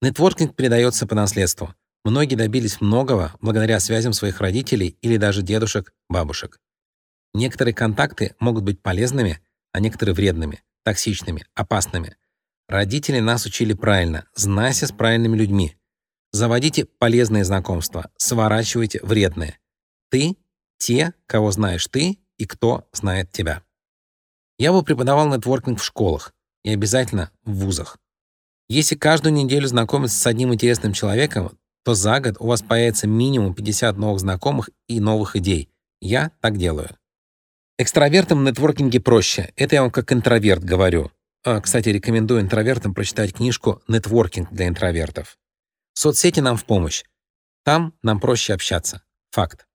Нетворкинг передается по наследству. Многие добились многого благодаря связям своих родителей или даже дедушек, бабушек. Некоторые контакты могут быть полезными, а некоторые вредными, токсичными, опасными. Родители нас учили правильно, знайся с правильными людьми. Заводите полезные знакомства, сворачивайте вредные. Ты — те, кого знаешь ты и кто знает тебя. Я бы преподавал нетворкинг в школах и обязательно в вузах. Если каждую неделю знакомиться с одним интересным человеком, то за год у вас появится минимум 50 новых знакомых и новых идей. Я так делаю. Экстравертам в нетворкинге проще. Это я вам как интроверт говорю. А, кстати, рекомендую интровертам прочитать книжку «Нетворкинг для интровертов». Соцсети нам в помощь. Там нам проще общаться. Факт.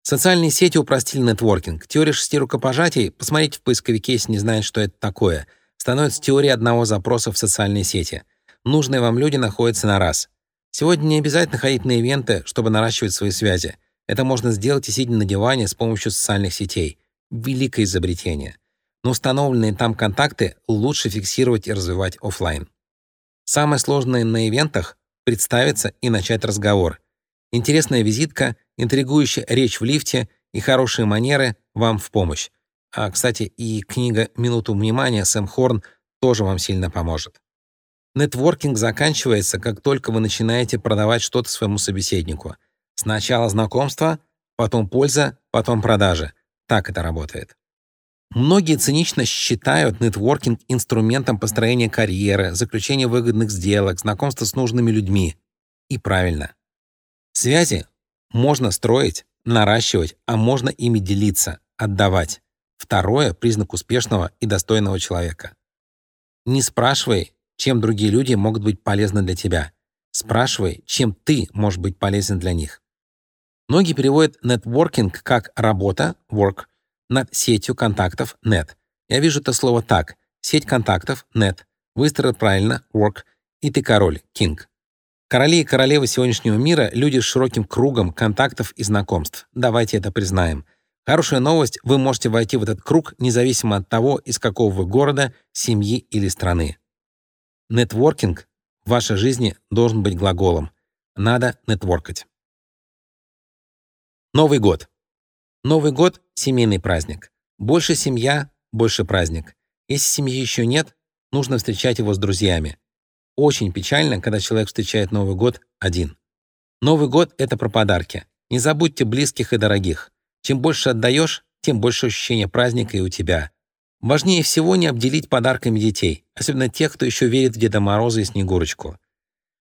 Социальные сети упростили нетворкинг. Теория шести рукопожатий, посмотрите в поисковике, если не знаете, что это такое, становится теорией одного запроса в социальные сети. Нужные вам люди находятся на раз. Сегодня не обязательно ходить на ивенты, чтобы наращивать свои связи. Это можно сделать и сидя на диване с помощью социальных сетей. Великое изобретение. Но установленные там контакты лучше фиксировать и развивать офлайн. Самое сложное на ивентах — представиться и начать разговор. Интересная визитка, интригующая речь в лифте и хорошие манеры вам в помощь. А, кстати, и книга «Минуту внимания» Сэм Хорн тоже вам сильно поможет. Нетворкинг заканчивается, как только вы начинаете продавать что-то своему собеседнику. Сначала знакомство, потом польза, потом продажи. Так это работает. Многие цинично считают нетворкинг инструментом построения карьеры, заключения выгодных сделок, знакомства с нужными людьми. И правильно. Связи можно строить, наращивать, а можно ими делиться, отдавать. Второе — признак успешного и достойного человека. Не спрашивай, чем другие люди могут быть полезны для тебя. Спрашивай, чем ты можешь быть полезен для них. Многие переводят нетворкинг как работа, work, над сетью контактов, net. Я вижу это слово так. Сеть контактов, net. Выстроил правильно, work. И ты король, king. Короли и королевы сегодняшнего мира — люди с широким кругом контактов и знакомств. Давайте это признаем. Хорошая новость — вы можете войти в этот круг независимо от того, из какого вы города, семьи или страны. Нетворкинг в вашей жизни должен быть глаголом. Надо нетворкать. Новый год. Новый год — семейный праздник. Больше семья — больше праздник. Если семьи еще нет, нужно встречать его с друзьями. Очень печально, когда человек встречает Новый год один. Новый год — это про подарки. Не забудьте близких и дорогих. Чем больше отдаешь, тем больше ощущения праздника и у тебя. Важнее всего не обделить подарками детей, особенно тех, кто еще верит в Деда Мороза и Снегурочку.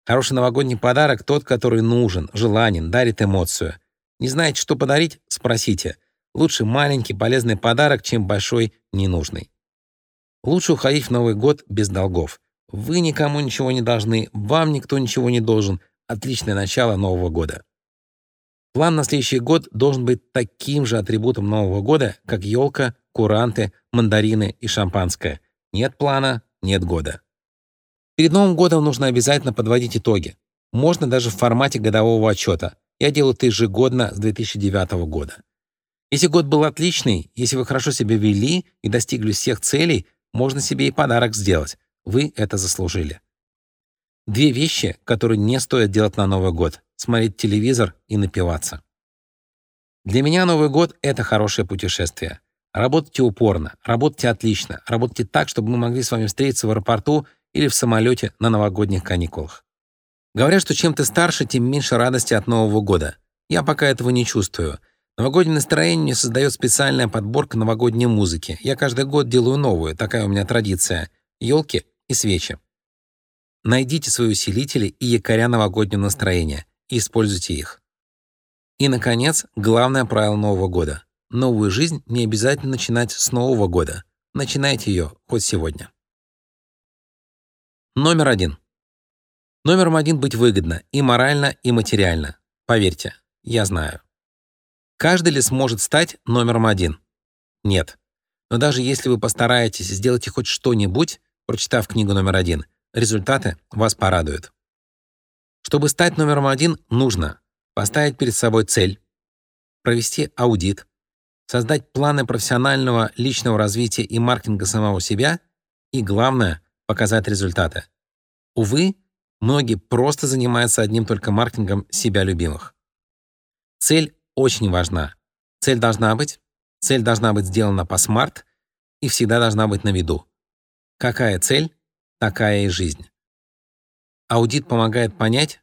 Хороший новогодний подарок — тот, который нужен, желанен, дарит эмоцию. Не знаете, что подарить? Спросите. Лучше маленький полезный подарок, чем большой ненужный. Лучше уходить в Новый год без долгов. Вы никому ничего не должны, вам никто ничего не должен. Отличное начало Нового года. План на следующий год должен быть таким же атрибутом Нового года, как елка, куранты, мандарины и шампанское. Нет плана — нет года. Перед Новым годом нужно обязательно подводить итоги. Можно даже в формате годового отчета. Я делаю это ежегодно с 2009 года. Если год был отличный, если вы хорошо себя вели и достигли всех целей, можно себе и подарок сделать. Вы это заслужили. Две вещи, которые не стоит делать на Новый год — смотреть телевизор и напиваться. Для меня Новый год — это хорошее путешествие. Работайте упорно, работайте отлично, работайте так, чтобы мы могли с вами встретиться в аэропорту или в самолете на новогодних каникулах. Говорят, что чем ты старше, тем меньше радости от Нового года. Я пока этого не чувствую. Новогоднее настроение мне создает специальная подборка новогодней музыки. Я каждый год делаю новую, такая у меня традиция. Елки и свечи. Найдите свои усилители и якоря новогоднего настроения и используйте их. И, наконец, главное правило Нового года. Новую жизнь не обязательно начинать с Нового года. начинайте ее хоть сегодня. Номер один. Номером один быть выгодно и морально, и материально. Поверьте, я знаю. Каждый ли сможет стать номером один? Нет. Но даже если вы постараетесь сделать хоть что-нибудь, прочитав книгу номер один, результаты вас порадуют. Чтобы стать номером один, нужно поставить перед собой цель, провести аудит, создать планы профессионального личного развития и маркетинга самого себя и, главное, показать результаты. Увы, многие просто занимаются одним только маркетингом себя любимых. Цель очень важна. Цель должна быть, цель должна быть сделана по смарт и всегда должна быть на виду. Какая цель, такая и жизнь. Аудит помогает понять,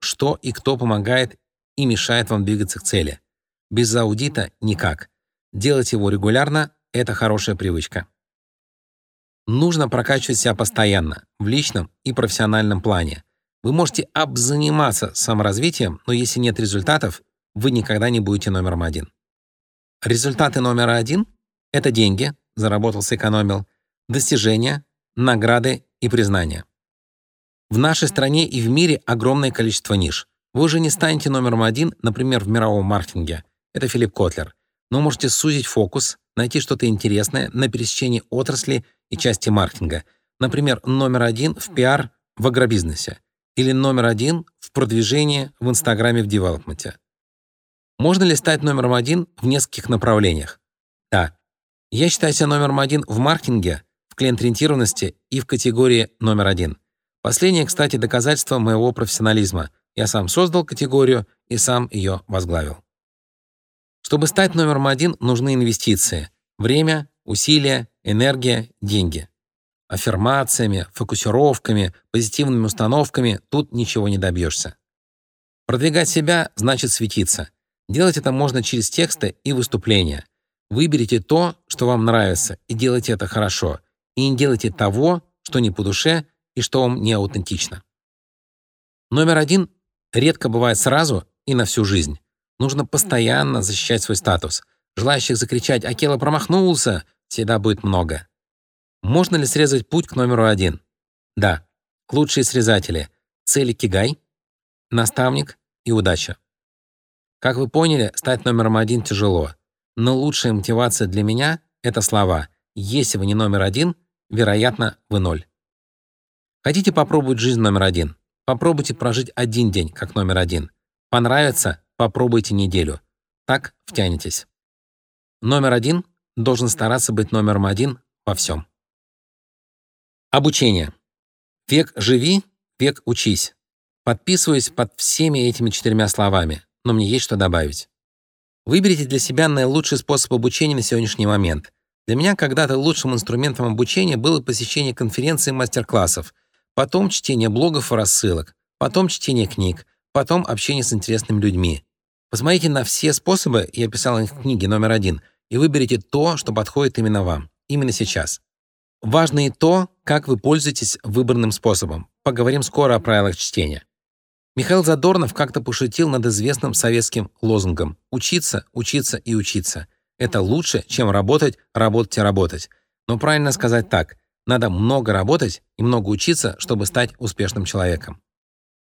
что и кто помогает и мешает вам двигаться к цели. Без аудита никак. Делать его регулярно — это хорошая привычка. Нужно прокачивать себя постоянно, в личном и профессиональном плане. Вы можете обзаниматься саморазвитием, но если нет результатов, вы никогда не будете номером один. Результаты номера один — это деньги, заработал, сэкономил, достижения, награды и признания. В нашей стране и в мире огромное количество ниш. Вы уже не станете номером один, например, в мировом маркетинге. Это Филипп Котлер. Но можете сузить фокус, найти что-то интересное на пересечении отрасли и части маркетинга. Например, номер один в пиар в агробизнесе или номер один в продвижении в Инстаграме в девелопменте. Можно ли стать номером один в нескольких направлениях? Да. Я считаю себя номером один в маркетинге, в клиент-ориентированности и в категории номер один — Последнее, кстати, доказательство моего профессионализма. Я сам создал категорию и сам ее возглавил. Чтобы стать номером один, нужны инвестиции. Время, усилия, энергия, деньги. Аффирмациями, фокусировками, позитивными установками тут ничего не добьешься. Продвигать себя значит светиться. Делать это можно через тексты и выступления. Выберите то, что вам нравится, и делайте это хорошо. И не делайте того, что не по душе и что вам не аутентично. Номер один редко бывает сразу и на всю жизнь. Нужно постоянно защищать свой статус. Желающих закричать «Акела промахнулся» всегда будет много. Можно ли срезать путь к номеру один? Да. Лучшие срезатели — цели кигай, наставник и удача. Как вы поняли, стать номером один тяжело. Но лучшая мотивация для меня — это слова. Если вы не номер один, вероятно, вы ноль. Хотите попробовать жизнь номер один? Попробуйте прожить один день как номер один. Понравится? Попробуйте неделю. Так втянетесь. Номер один должен стараться быть номером один во всем. Обучение. Век живи, век учись. Подписываюсь под всеми этими четырьмя словами, но мне есть что добавить. Выберите для себя наилучший способ обучения на сегодняшний момент. Для меня когда-то лучшим инструментом обучения было посещение конференций и мастер-классов — потом чтение блогов и рассылок, потом чтение книг, потом общение с интересными людьми. Посмотрите на все способы, я писал их в книге номер один, и выберите то, что подходит именно вам, именно сейчас. Важно и то, как вы пользуетесь выбранным способом. Поговорим скоро о правилах чтения. Михаил Задорнов как-то пошутил над известным советским лозунгом «Учиться, учиться и учиться». Это лучше, чем работать, работать и работать. Но правильно сказать так — надо много работать и много учиться, чтобы стать успешным человеком.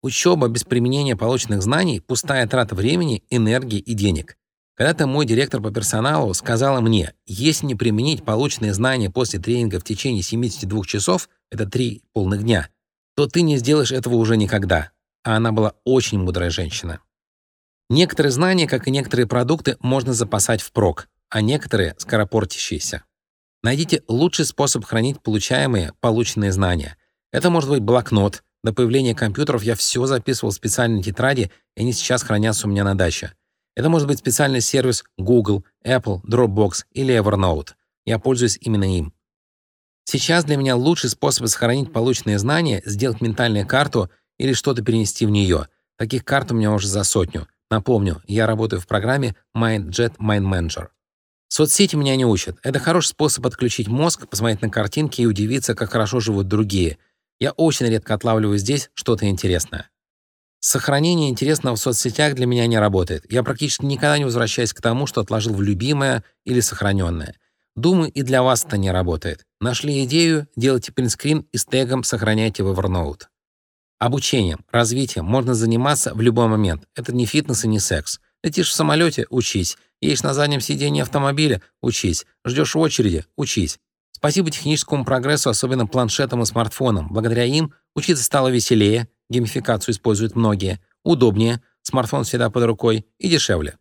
Учеба без применения полученных знаний — пустая трата времени, энергии и денег. Когда-то мой директор по персоналу сказала мне, если не применить полученные знания после тренинга в течение 72 часов, это три полных дня, то ты не сделаешь этого уже никогда. А она была очень мудрая женщина. Некоторые знания, как и некоторые продукты, можно запасать впрок, а некоторые — скоропортящиеся. Найдите лучший способ хранить получаемые, полученные знания. Это может быть блокнот. До появления компьютеров я все записывал в специальной тетради, и они сейчас хранятся у меня на даче. Это может быть специальный сервис Google, Apple, Dropbox или Evernote. Я пользуюсь именно им. Сейчас для меня лучший способ сохранить полученные знания — сделать ментальную карту или что-то перенести в нее. Таких карт у меня уже за сотню. Напомню, я работаю в программе MindJet Mind Manager. Соцсети меня не учат. Это хороший способ отключить мозг, посмотреть на картинки и удивиться, как хорошо живут другие. Я очень редко отлавливаю здесь что-то интересное. Сохранение интересного в соцсетях для меня не работает. Я практически никогда не возвращаюсь к тому, что отложил в любимое или сохраненное. Думаю, и для вас это не работает. Нашли идею, делайте принтскрин и с тегом сохраняйте в Evernote. Обучением, развитием можно заниматься в любой момент. Это не фитнес и не секс. Летишь в самолете — учись. Едешь на заднем сидении автомобиля — учись. Ждешь в очереди — учись. Спасибо техническому прогрессу, особенно планшетам и смартфонам. Благодаря им учиться стало веселее, геймификацию используют многие, удобнее, смартфон всегда под рукой и дешевле.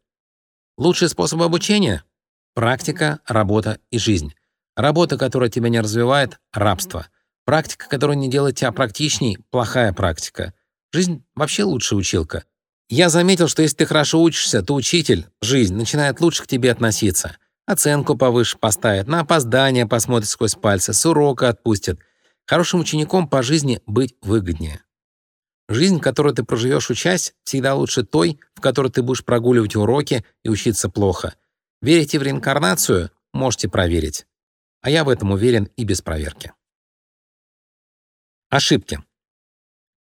Лучшие способы обучения — практика, работа и жизнь. Работа, которая тебя не развивает — рабство. Практика, которая не делает тебя практичней — плохая практика. Жизнь вообще лучшая училка. Я заметил, что если ты хорошо учишься, то учитель, жизнь, начинает лучше к тебе относиться. Оценку повыше поставит, на опоздание посмотрит сквозь пальцы, с урока отпустит. Хорошим учеником по жизни быть выгоднее. Жизнь, которую ты проживешь учась, всегда лучше той, в которой ты будешь прогуливать уроки и учиться плохо. Верите в реинкарнацию? Можете проверить. А я в этом уверен и без проверки. Ошибки.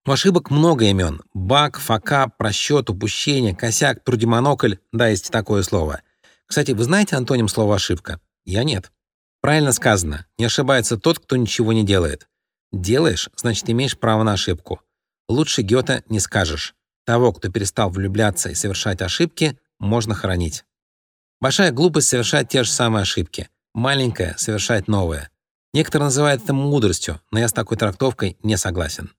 У ошибок много имен. Баг, факап, просчет, упущение, косяк, трудимонокль. Да, есть такое слово. Кстати, вы знаете антоним слова «ошибка»? Я нет. Правильно сказано. Не ошибается тот, кто ничего не делает. Делаешь, значит, имеешь право на ошибку. Лучше Гёте не скажешь. Того, кто перестал влюбляться и совершать ошибки, можно хоронить. Большая глупость совершать те же самые ошибки. Маленькая — совершать новые. Некоторые называют это мудростью, но я с такой трактовкой не согласен.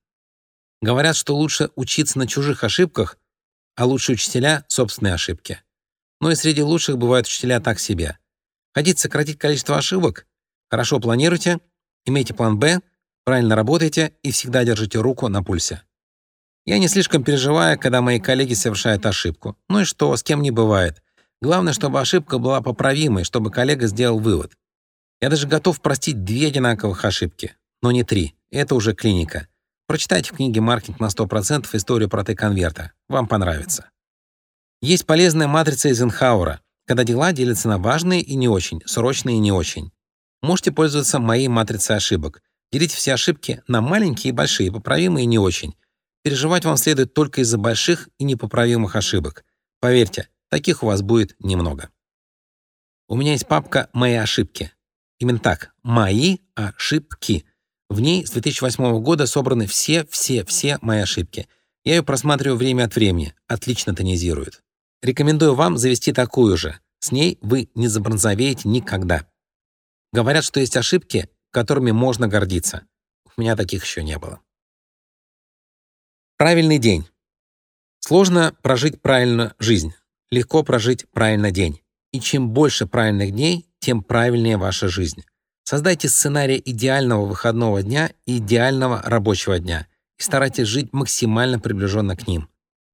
Говорят, что лучше учиться на чужих ошибках, а лучшие учителя — собственные ошибки. Но и среди лучших бывают учителя так себе. Хотите сократить количество ошибок? Хорошо планируйте, имейте план «Б», правильно работайте и всегда держите руку на пульсе. Я не слишком переживаю, когда мои коллеги совершают ошибку. Ну и что, с кем не бывает. Главное, чтобы ошибка была поправимой, чтобы коллега сделал вывод. Я даже готов простить две одинаковых ошибки, но не три. Это уже клиника. Прочитайте в книге «Маркетинг на 100%» историю про Т-конверта. Вам понравится. Есть полезная матрица Эйзенхауэра, когда дела делятся на важные и не очень, срочные и не очень. Можете пользоваться моей матрицей ошибок. Делите все ошибки на маленькие и большие, поправимые и не очень. Переживать вам следует только из-за больших и непоправимых ошибок. Поверьте, таких у вас будет немного. У меня есть папка «Мои ошибки». Именно так. «Мои ошибки». В ней с 2008 года собраны все-все-все мои ошибки. Я ее просматриваю время от времени. Отлично тонизирует. Рекомендую вам завести такую же. С ней вы не забронзовеете никогда. Говорят, что есть ошибки, которыми можно гордиться. У меня таких еще не было. Правильный день. Сложно прожить правильно жизнь. Легко прожить правильно день. И чем больше правильных дней, тем правильнее ваша жизнь. Создайте сценарий идеального выходного дня и идеального рабочего дня и старайтесь жить максимально приближенно к ним.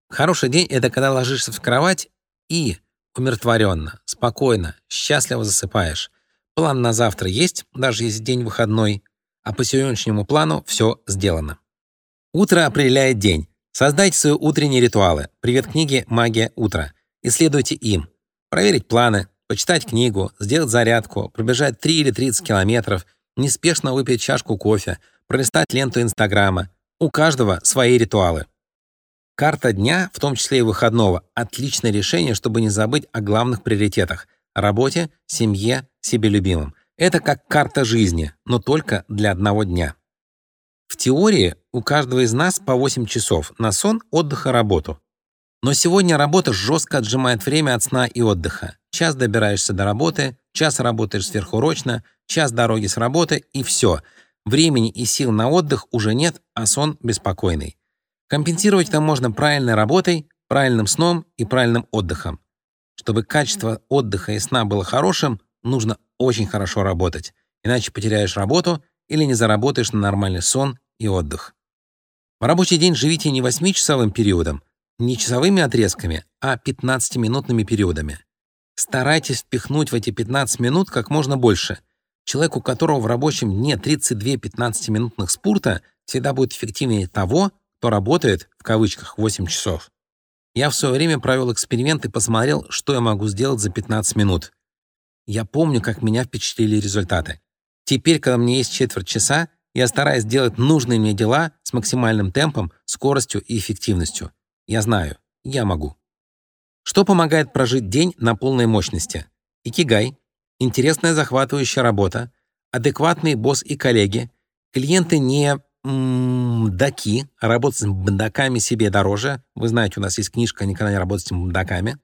Хороший день — это когда ложишься в кровать и умиротворенно, спокойно, счастливо засыпаешь. План на завтра есть, даже если день выходной, а по сегодняшнему плану все сделано. Утро определяет день. Создайте свои утренние ритуалы. Привет книге «Магия утра». Исследуйте им. Проверить планы, почитать книгу, сделать зарядку, пробежать 3 или 30 километров, неспешно выпить чашку кофе, пролистать ленту Инстаграма. У каждого свои ритуалы. Карта дня, в том числе и выходного, отличное решение, чтобы не забыть о главных приоритетах — работе, семье, себе любимым. Это как карта жизни, но только для одного дня. В теории у каждого из нас по 8 часов на сон, отдых и работу. Но сегодня работа жестко отжимает время от сна и отдыха. Час добираешься до работы, час работаешь сверхурочно, час дороги с работы и все. Времени и сил на отдых уже нет, а сон беспокойный. Компенсировать это можно правильной работой, правильным сном и правильным отдыхом. Чтобы качество отдыха и сна было хорошим, нужно очень хорошо работать, иначе потеряешь работу или не заработаешь на нормальный сон и отдых. В рабочий день живите не 8-часовым периодом, не часовыми отрезками, а 15-минутными периодами. Старайтесь впихнуть в эти 15 минут как можно больше. Человек, у которого в рабочем дне 32 15-минутных спурта, всегда будет эффективнее того, кто работает, в кавычках, 8 часов. Я в свое время провел эксперимент и посмотрел, что я могу сделать за 15 минут. Я помню, как меня впечатлили результаты. Теперь, когда мне есть четверть часа, я стараюсь делать нужные мне дела с максимальным темпом, скоростью и эффективностью. Я знаю, я могу. Что помогает прожить день на полной мощности? Икигай. интересная захватывающая работа, адекватный босс и коллеги, клиенты не даки, а работать с бандаками себе дороже. Вы знаете, у нас есть книжка «Никогда не работать с бандаками».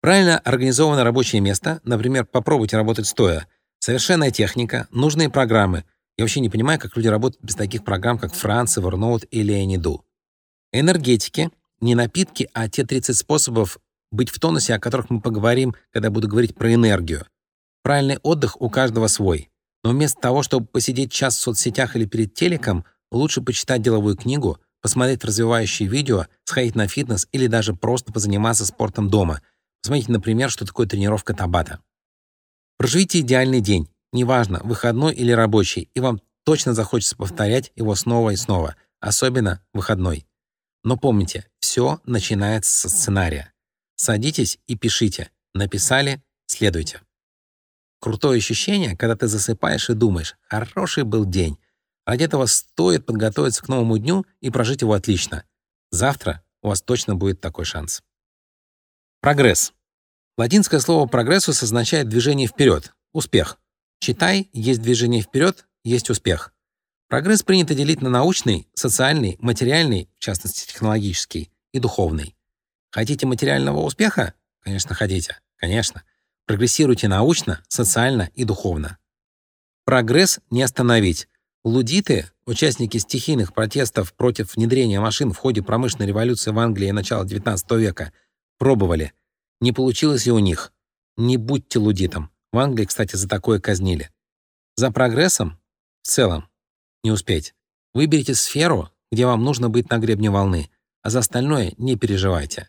Правильно организованное рабочее место, например, попробуйте работать стоя, совершенная техника, нужные программы. Я вообще не понимаю, как люди работают без таких программ, как Франц, Evernote или Anydo. Энергетики, не напитки, а те 30 способов быть в тонусе, о которых мы поговорим, когда буду говорить про энергию. Правильный отдых у каждого свой. Но вместо того, чтобы посидеть час в соцсетях или перед телеком, лучше почитать деловую книгу, посмотреть развивающие видео, сходить на фитнес или даже просто позаниматься спортом дома. Посмотрите, например, что такое тренировка Табата. Проживите идеальный день, неважно, выходной или рабочий, и вам точно захочется повторять его снова и снова, особенно выходной. Но помните, все начинается со сценария. Садитесь и пишите. Написали — следуйте. Крутое ощущение, когда ты засыпаешь и думаешь, хороший был день. Ради этого стоит подготовиться к новому дню и прожить его отлично. Завтра у вас точно будет такой шанс. Прогресс. Латинское слово «прогрессус» означает движение вперед, успех. Читай, есть движение вперед, есть успех. Прогресс принято делить на научный, социальный, материальный, в частности технологический, и духовный. Хотите материального успеха? Конечно, хотите. Конечно. Прогрессируйте научно, социально и духовно. Прогресс не остановить. Лудиты, участники стихийных протестов против внедрения машин в ходе промышленной революции в Англии начала XIX века, пробовали. Не получилось и у них. Не будьте лудитом. В Англии, кстати, за такое казнили. За прогрессом в целом не успеть. Выберите сферу, где вам нужно быть на гребне волны, а за остальное не переживайте.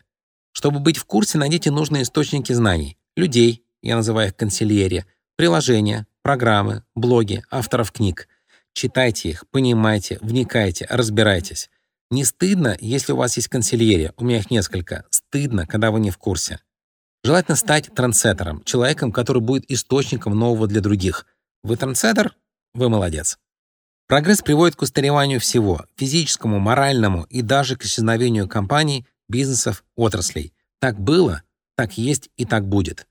Чтобы быть в курсе, найдите нужные источники знаний, людей, я называю их консильерия, приложения, программы, блоги, авторов книг. Читайте их, понимайте, вникайте, разбирайтесь. Не стыдно, если у вас есть консильерия, у меня их несколько. Стыдно, когда вы не в курсе. Желательно стать трансеттером, человеком, который будет источником нового для других. Вы трансеттер? Вы молодец. Прогресс приводит к устареванию всего — физическому, моральному и даже к исчезновению компаний, бизнесов, отраслей. Так было, так есть и так будет.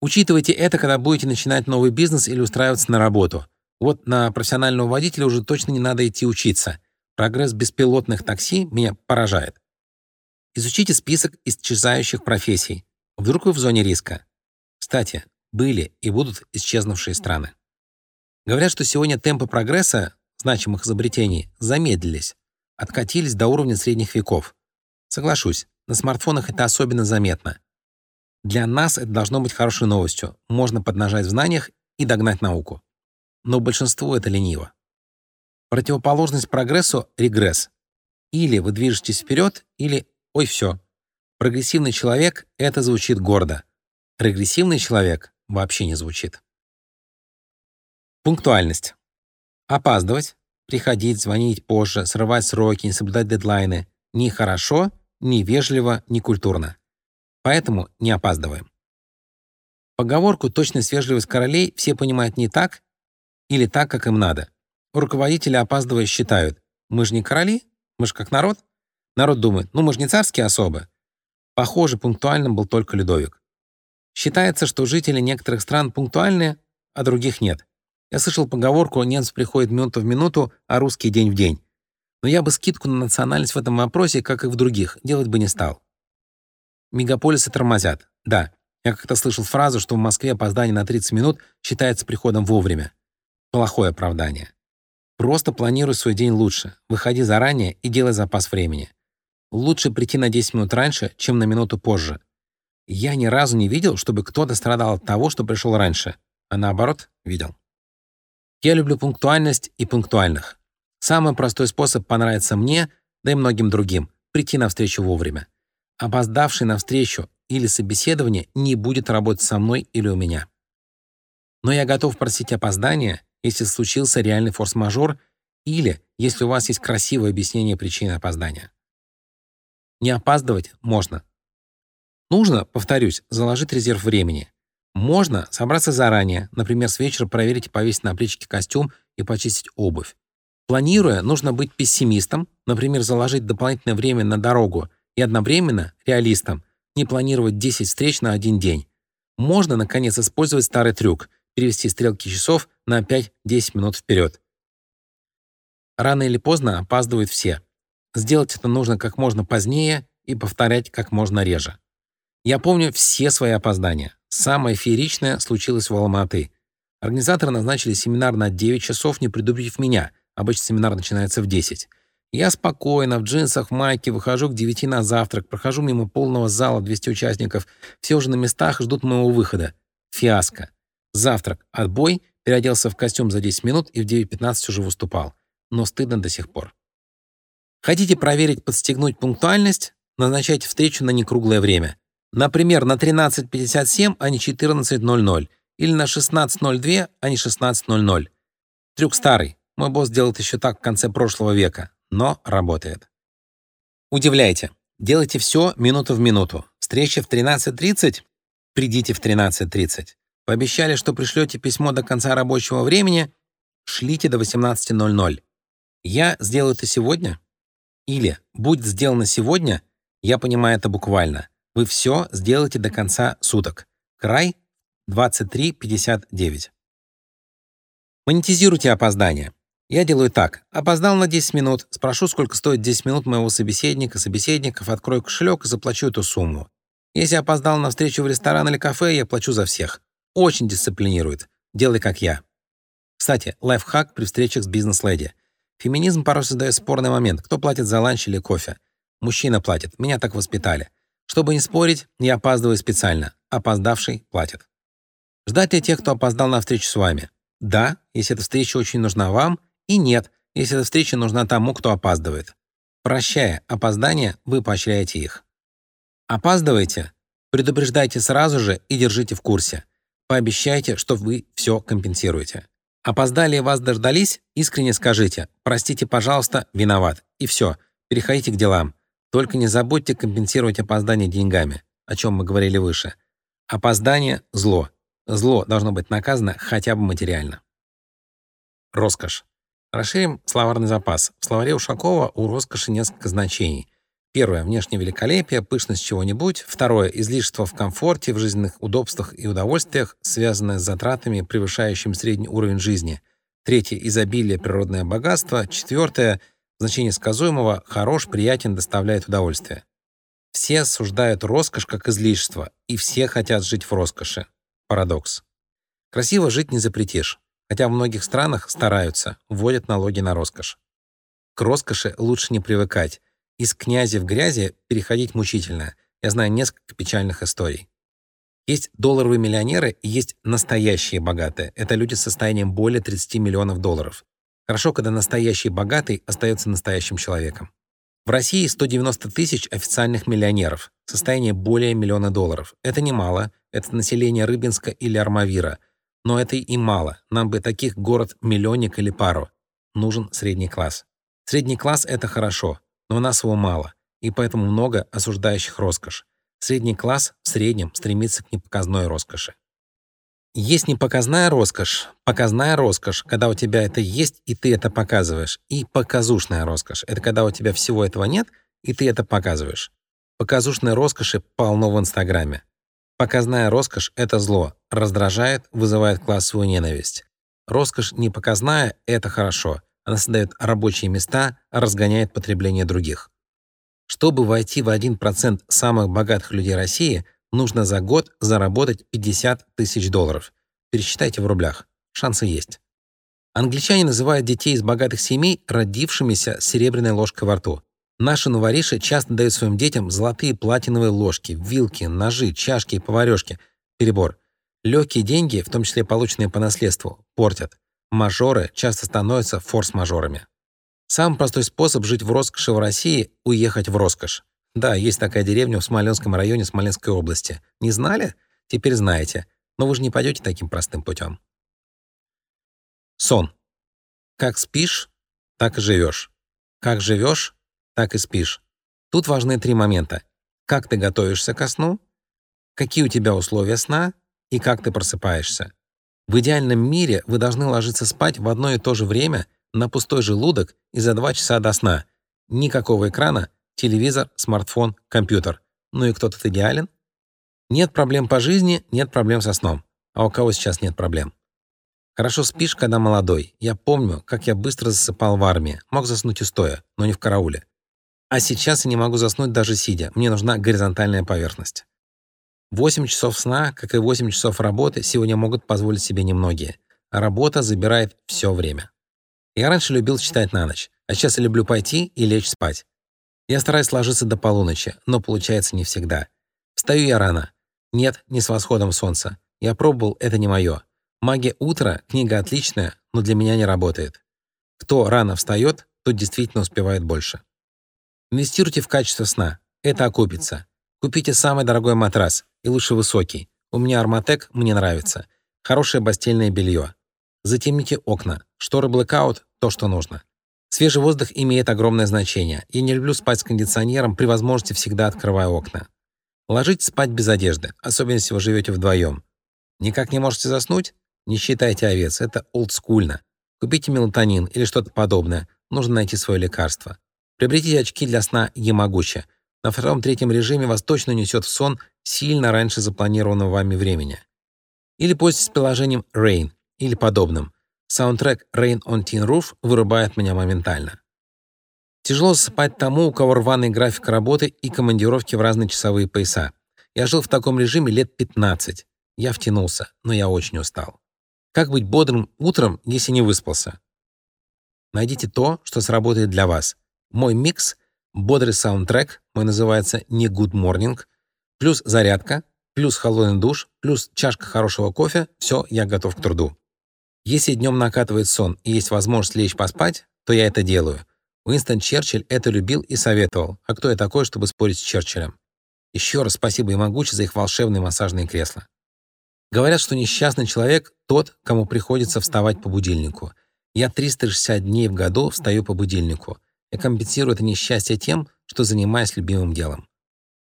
Учитывайте это, когда будете начинать новый бизнес или устраиваться на работу. Вот на профессионального водителя уже точно не надо идти учиться. Прогресс беспилотных такси меня поражает. Изучите список исчезающих профессий. Вдруг вы в зоне риска. Кстати, были и будут исчезнувшие страны. Говорят, что сегодня темпы прогресса значимых изобретений замедлились, откатились до уровня средних веков. Соглашусь, на смартфонах это особенно заметно. Для нас это должно быть хорошей новостью. Можно поднажать в знаниях и догнать науку. Но большинству это лениво. Противоположность прогрессу — регресс. Или вы движетесь вперед, или «ой, все». Прогрессивный человек — это звучит гордо. Регрессивный человек вообще не звучит. Пунктуальность. Опаздывать, приходить, звонить позже, срывать сроки, не соблюдать дедлайны — ни хорошо, ни вежливо, ни культурно. Поэтому не опаздываем. Поговорку «точность, вежливость королей» все понимают не так или так, как им надо. Руководители, опаздывая, считают, мы же не короли, мы же как народ. Народ думает, ну мы же не царские особы. Похоже, пунктуальным был только Людовик. Считается, что жители некоторых стран пунктуальны, а других нет. Я слышал поговорку «немец приходит минуту в минуту, а русский день в день». Но я бы скидку на национальность в этом вопросе, как и в других, делать бы не стал. Мегаполисы тормозят. Да, я как-то слышал фразу, что в Москве опоздание на 30 минут считается приходом вовремя. Плохое оправдание. Просто планируй свой день лучше. Выходи заранее и делай запас времени. Лучше прийти на 10 минут раньше, чем на минуту позже. Я ни разу не видел, чтобы кто-то страдал от того, что пришел раньше, а наоборот, видел. Я люблю пунктуальность и пунктуальных. Самый простой способ понравиться мне, да и многим другим — прийти на встречу вовремя опоздавший на встречу или собеседование не будет работать со мной или у меня. Но я готов просить опоздания, если случился реальный форс-мажор или если у вас есть красивое объяснение причины опоздания. Не опаздывать можно. Нужно, повторюсь, заложить резерв времени. Можно собраться заранее, например, с вечера проверить и повесить на плечики костюм и почистить обувь. Планируя, нужно быть пессимистом, например, заложить дополнительное время на дорогу и одновременно реалистом, не планировать 10 встреч на один день. Можно, наконец, использовать старый трюк перевести стрелки часов на 5-10 минут вперед. Рано или поздно опаздывают все. Сделать это нужно как можно позднее и повторять как можно реже. Я помню все свои опоздания. Самое фееричное случилось в Алматы. Организаторы назначили семинар на 9 часов, не предупредив меня. Обычно семинар начинается в 10. Я спокойно, в джинсах, в майке, выхожу к 9 на завтрак, прохожу мимо полного зала 200 участников. Все уже на местах ждут моего выхода. Фиаско. Завтрак, отбой, переоделся в костюм за 10 минут и в 9.15 уже выступал. Но стыдно до сих пор. Хотите проверить, подстегнуть пунктуальность? Назначайте встречу на некруглое время. Например, на 13.57, а не 14.00. Или на 16.02, а не 16.00. Трюк старый. Мой босс делает еще так в конце прошлого века. Но работает. Удивляйте. Делайте все минуту в минуту. Встреча в 13.30? Придите в 13.30. Пообещали, что пришлете письмо до конца рабочего времени? Шлите до 18.00. Я сделаю это сегодня? Или будет сделано сегодня? Я понимаю это буквально. Вы все сделаете до конца суток. Край 23.59. Монетизируйте опоздание. Я делаю так. Опоздал на 10 минут, спрошу, сколько стоит 10 минут моего собеседника, собеседников, открою кошелек и заплачу эту сумму. Если опоздал на встречу в ресторан или кафе, я плачу за всех. Очень дисциплинирует. Делай как я. Кстати, лайфхак при встречах с бизнес-леди. Феминизм порой создает спорный момент. Кто платит за ланч или кофе? Мужчина платит. Меня так воспитали. Чтобы не спорить, я опаздываю специально. Опоздавший платит. Ждать ли тех, кто опоздал на встречу с вами? Да, если эта встреча очень нужна вам, и нет, если эта встреча нужна тому, кто опаздывает. Прощая опоздание, вы поощряете их. Опаздывайте, предупреждайте сразу же и держите в курсе. Пообещайте, что вы все компенсируете. Опоздали и вас дождались, искренне скажите «Простите, пожалуйста, виноват». И все, переходите к делам. Только не забудьте компенсировать опоздание деньгами, о чем мы говорили выше. Опоздание — зло. Зло должно быть наказано хотя бы материально. Роскошь. Расширим словарный запас. В словаре Ушакова у роскоши несколько значений. Первое — внешнее великолепие, пышность чего-нибудь. Второе — излишество в комфорте, в жизненных удобствах и удовольствиях, связанное с затратами, превышающими средний уровень жизни. Третье — изобилие, природное богатство. Четвертое — Значение сказуемого «хорош», «приятен», «доставляет удовольствие». Все осуждают роскошь как излишество, и все хотят жить в роскоши. Парадокс. Красиво жить не запретишь, хотя в многих странах стараются, вводят налоги на роскошь. К роскоши лучше не привыкать. Из князи в грязи переходить мучительно. Я знаю несколько печальных историй. Есть долларовые миллионеры и есть настоящие богатые. Это люди с состоянием более 30 миллионов долларов. Хорошо, когда настоящий богатый остается настоящим человеком. В России 190 тысяч официальных миллионеров, состояние более миллиона долларов. Это немало, это население Рыбинска или Армавира. Но это и мало, нам бы таких город-миллионник или пару. Нужен средний класс. Средний класс — это хорошо, но у нас его мало, и поэтому много осуждающих роскошь. Средний класс в среднем стремится к непоказной роскоши. Есть непоказная роскошь, показная роскошь, когда у тебя это есть, и ты это показываешь. И показушная роскошь — это когда у тебя всего этого нет, и ты это показываешь. Показушной роскоши полно в Инстаграме. Показная роскошь — это зло, раздражает, вызывает классовую ненависть. Роскошь непоказная — это хорошо. Она создает рабочие места, разгоняет потребление других. Чтобы войти в 1% самых богатых людей России — нужно за год заработать 50 тысяч долларов. Пересчитайте в рублях. Шансы есть. Англичане называют детей из богатых семей родившимися серебряной ложкой во рту. Наши новориши часто дают своим детям золотые платиновые ложки, вилки, ножи, чашки и поварёшки. Перебор. Легкие деньги, в том числе полученные по наследству, портят. Мажоры часто становятся форс-мажорами. Самый простой способ жить в роскоши в России — уехать в роскошь. Да, есть такая деревня в Смоленском районе Смоленской области. Не знали? Теперь знаете. Но вы же не пойдете таким простым путем. Сон. Как спишь, так и живешь. Как живешь, так и спишь. Тут важны три момента. Как ты готовишься ко сну, какие у тебя условия сна и как ты просыпаешься. В идеальном мире вы должны ложиться спать в одно и то же время на пустой желудок и за два часа до сна. Никакого экрана, телевизор, смартфон, компьютер. Ну и кто тут идеален? Нет проблем по жизни, нет проблем со сном. А у кого сейчас нет проблем? Хорошо спишь, когда молодой. Я помню, как я быстро засыпал в армии. Мог заснуть и стоя, но не в карауле. А сейчас я не могу заснуть даже сидя. Мне нужна горизонтальная поверхность. 8 часов сна, как и 8 часов работы, сегодня могут позволить себе немногие. А работа забирает все время. Я раньше любил читать на ночь, а сейчас я люблю пойти и лечь спать. Я стараюсь ложиться до полуночи, но получается не всегда. Встаю я рано. Нет, не с восходом солнца. Я пробовал, это не мое. «Магия утра» — книга отличная, но для меня не работает. Кто рано встает, тот действительно успевает больше. Инвестируйте в качество сна. Это окупится. Купите самый дорогой матрас, и лучше высокий. У меня Арматек, мне нравится. Хорошее постельное белье. Затемните окна. Шторы blackout — то, что нужно. Свежий воздух имеет огромное значение. Я не люблю спать с кондиционером, при возможности всегда открываю окна. Ложитесь спать без одежды, особенно если вы живете вдвоем. Никак не можете заснуть? Не считайте овец, это олдскульно. Купите мелатонин или что-то подобное. Нужно найти свое лекарство. Приобретите очки для сна Ямагучи. На втором-третьем режиме вас точно несет в сон сильно раньше запланированного вами времени. Или пользуйтесь приложением Rain или подобным. Саундтрек Rain on Tin Roof вырубает меня моментально. Тяжело засыпать тому, у кого рваный график работы и командировки в разные часовые пояса. Я жил в таком режиме лет 15. Я втянулся, но я очень устал. Как быть бодрым утром, если не выспался? Найдите то, что сработает для вас. Мой микс — бодрый саундтрек, мой называется не Good Morning, плюс зарядка, плюс холодный душ, плюс чашка хорошего кофе — все, я готов к труду. Если днем накатывает сон и есть возможность лечь поспать, то я это делаю. Уинстон Черчилль это любил и советовал. А кто я такой, чтобы спорить с Черчиллем? Еще раз спасибо и могуче за их волшебные массажные кресла. Говорят, что несчастный человек — тот, кому приходится вставать по будильнику. Я 360 дней в году встаю по будильнику. Я компенсирую это несчастье тем, что занимаюсь любимым делом.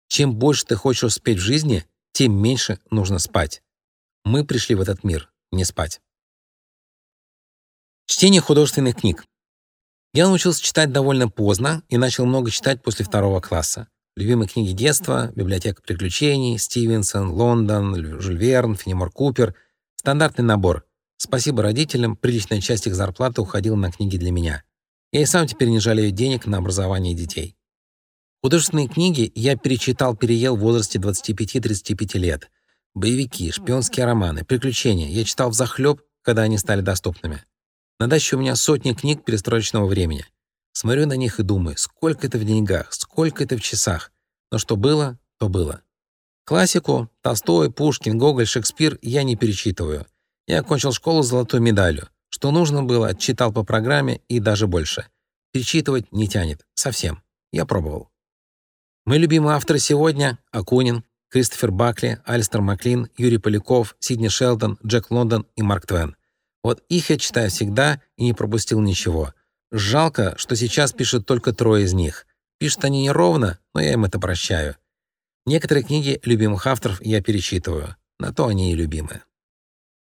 Чем больше ты хочешь успеть в жизни, тем меньше нужно спать. Мы пришли в этот мир не спать. Чтение художественных книг. Я научился читать довольно поздно и начал много читать после второго класса. Любимые книги детства, библиотека приключений, Стивенсон, Лондон, Жюль Верн, Фенемор Купер. Стандартный набор. Спасибо родителям, приличная часть их зарплаты уходила на книги для меня. Я и сам теперь не жалею денег на образование детей. Художественные книги я перечитал-переел в возрасте 25-35 лет. Боевики, шпионские романы, приключения я читал взахлёб, когда они стали доступными. На даче у меня сотни книг перестроечного времени. Смотрю на них и думаю, сколько это в деньгах, сколько это в часах. Но что было, то было. Классику Толстой, Пушкин, Гоголь, Шекспир я не перечитываю. Я окончил школу с золотой медалью. Что нужно было, читал по программе и даже больше. Перечитывать не тянет. Совсем. Я пробовал. Мои любимые авторы сегодня — Акунин, Кристофер Бакли, Алистер Маклин, Юрий Поляков, Сидни Шелдон, Джек Лондон и Марк Твен. Вот их я читаю всегда и не пропустил ничего — Жалко, что сейчас пишут только трое из них. Пишут они неровно, но я им это прощаю. Некоторые книги любимых авторов я перечитываю. На то они и любимые.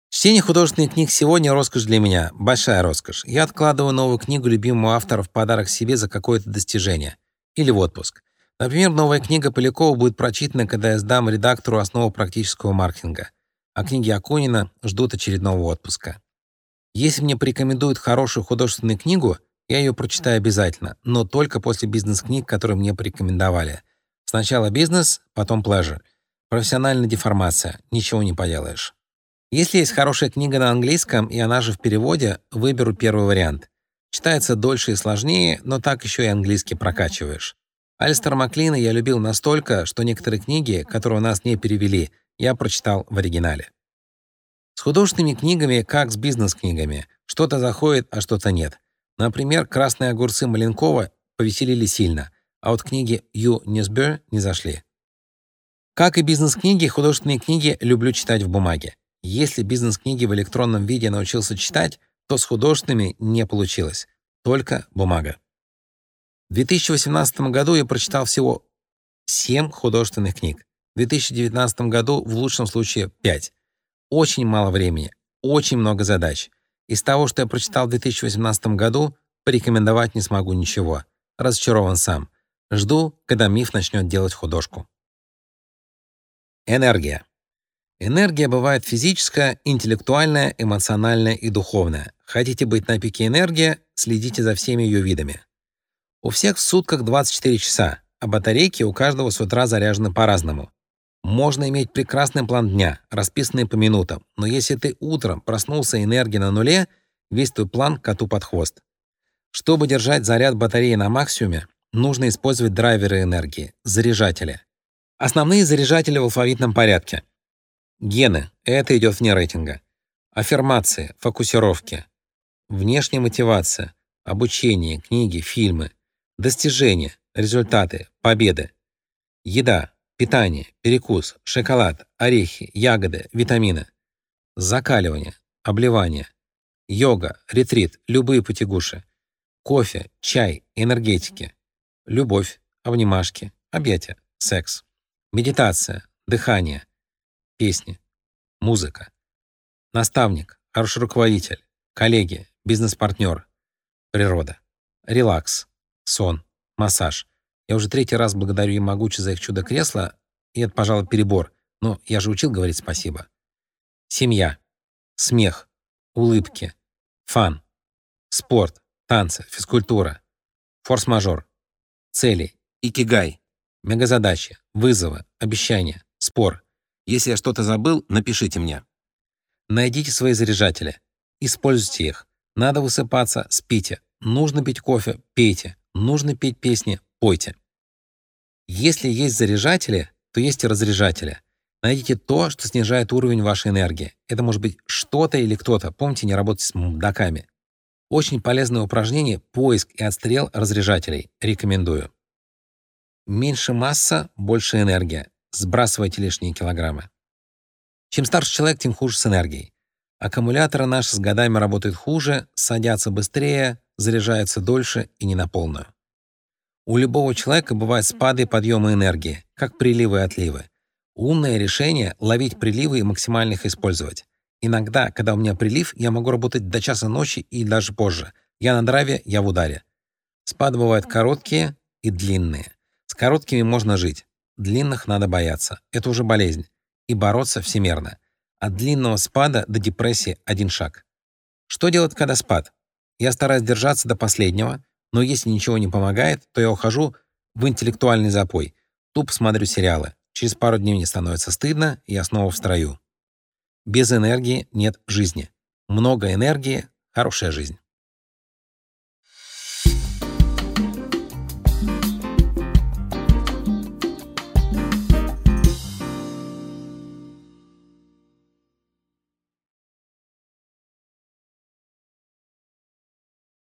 Чтение художественных книг сегодня — роскошь для меня, большая роскошь. Я откладываю новую книгу любимого автора в подарок себе за какое-то достижение. Или в отпуск. Например, новая книга Полякова будет прочитана, когда я сдам редактору основу практического маркетинга. А книги Акунина ждут очередного отпуска. Если мне порекомендуют хорошую художественную книгу — я ее прочитаю обязательно, но только после бизнес-книг, которые мне порекомендовали. Сначала бизнес, потом плежер. Профессиональная деформация. Ничего не поделаешь. Если есть хорошая книга на английском, и она же в переводе, выберу первый вариант. Читается дольше и сложнее, но так еще и английский прокачиваешь. Альстер Маклина я любил настолько, что некоторые книги, которые у нас не перевели, я прочитал в оригинале. С художественными книгами, как с бизнес-книгами. Что-то заходит, а что-то нет. Например, «Красные огурцы» Маленкова повеселили сильно, а вот книги Ю Несбер не зашли. Как и бизнес-книги, художественные книги люблю читать в бумаге. Если бизнес-книги в электронном виде научился читать, то с художественными не получилось. Только бумага. В 2018 году я прочитал всего 7 художественных книг. В 2019 году в лучшем случае 5. Очень мало времени, очень много задач. Из того, что я прочитал в 2018 году, порекомендовать не смогу ничего. Разочарован сам. Жду, когда миф начнет делать художку. Энергия. Энергия бывает физическая, интеллектуальная, эмоциональная и духовная. Хотите быть на пике энергии, следите за всеми ее видами. У всех в сутках 24 часа, а батарейки у каждого с утра заряжены по-разному. Можно иметь прекрасный план дня, расписанный по минутам, но если ты утром проснулся энергия на нуле, весь твой план коту под хвост. Чтобы держать заряд батареи на максимуме, нужно использовать драйверы энергии, заряжатели. Основные заряжатели в алфавитном порядке. Гены — это идет вне рейтинга. Аффирмации, фокусировки. Внешняя мотивация, обучение, книги, фильмы. Достижения, результаты, победы. Еда, питание, перекус, шоколад, орехи, ягоды, витамины. Закаливание, обливание. Йога, ретрит, любые потягуши. Кофе, чай, энергетики. Любовь, обнимашки, объятия, секс. Медитация, дыхание, песни, музыка. Наставник, хороший руководитель, коллеги, бизнес-партнер, природа. Релакс, сон, массаж. Я уже третий раз благодарю им могуче за их чудо-кресло, и это, пожалуй, перебор, но я же учил говорить спасибо. Семья, смех, улыбки, фан, спорт, танцы, физкультура, форс-мажор, цели, икигай, мегазадачи, вызовы, обещания, спор. Если я что-то забыл, напишите мне. Найдите свои заряжатели. Используйте их. Надо высыпаться, спите. Нужно пить кофе, пейте. Нужно петь песни, пойте. Если есть заряжатели, то есть и разряжатели. Найдите то, что снижает уровень вашей энергии. Это может быть что-то или кто-то. Помните, не работайте с мудаками. Очень полезное упражнение — поиск и отстрел разряжателей. Рекомендую. Меньше масса, больше энергия. Сбрасывайте лишние килограммы. Чем старше человек, тем хуже с энергией. Аккумуляторы наши с годами работают хуже, садятся быстрее, заряжаются дольше и не на полную. У любого человека бывают спады и подъемы энергии, как приливы и отливы. Умное решение — ловить приливы и максимально их использовать. Иногда, когда у меня прилив, я могу работать до часа ночи и даже позже. Я на драйве, я в ударе. Спады бывают короткие и длинные. С короткими можно жить. Длинных надо бояться. Это уже болезнь. И бороться всемерно. От длинного спада до депрессии один шаг. Что делать, когда спад? Я стараюсь держаться до последнего, но если ничего не помогает, то я ухожу в интеллектуальный запой. Тупо смотрю сериалы. Через пару дней мне становится стыдно, и я снова в строю. Без энергии нет жизни. Много энергии — хорошая жизнь.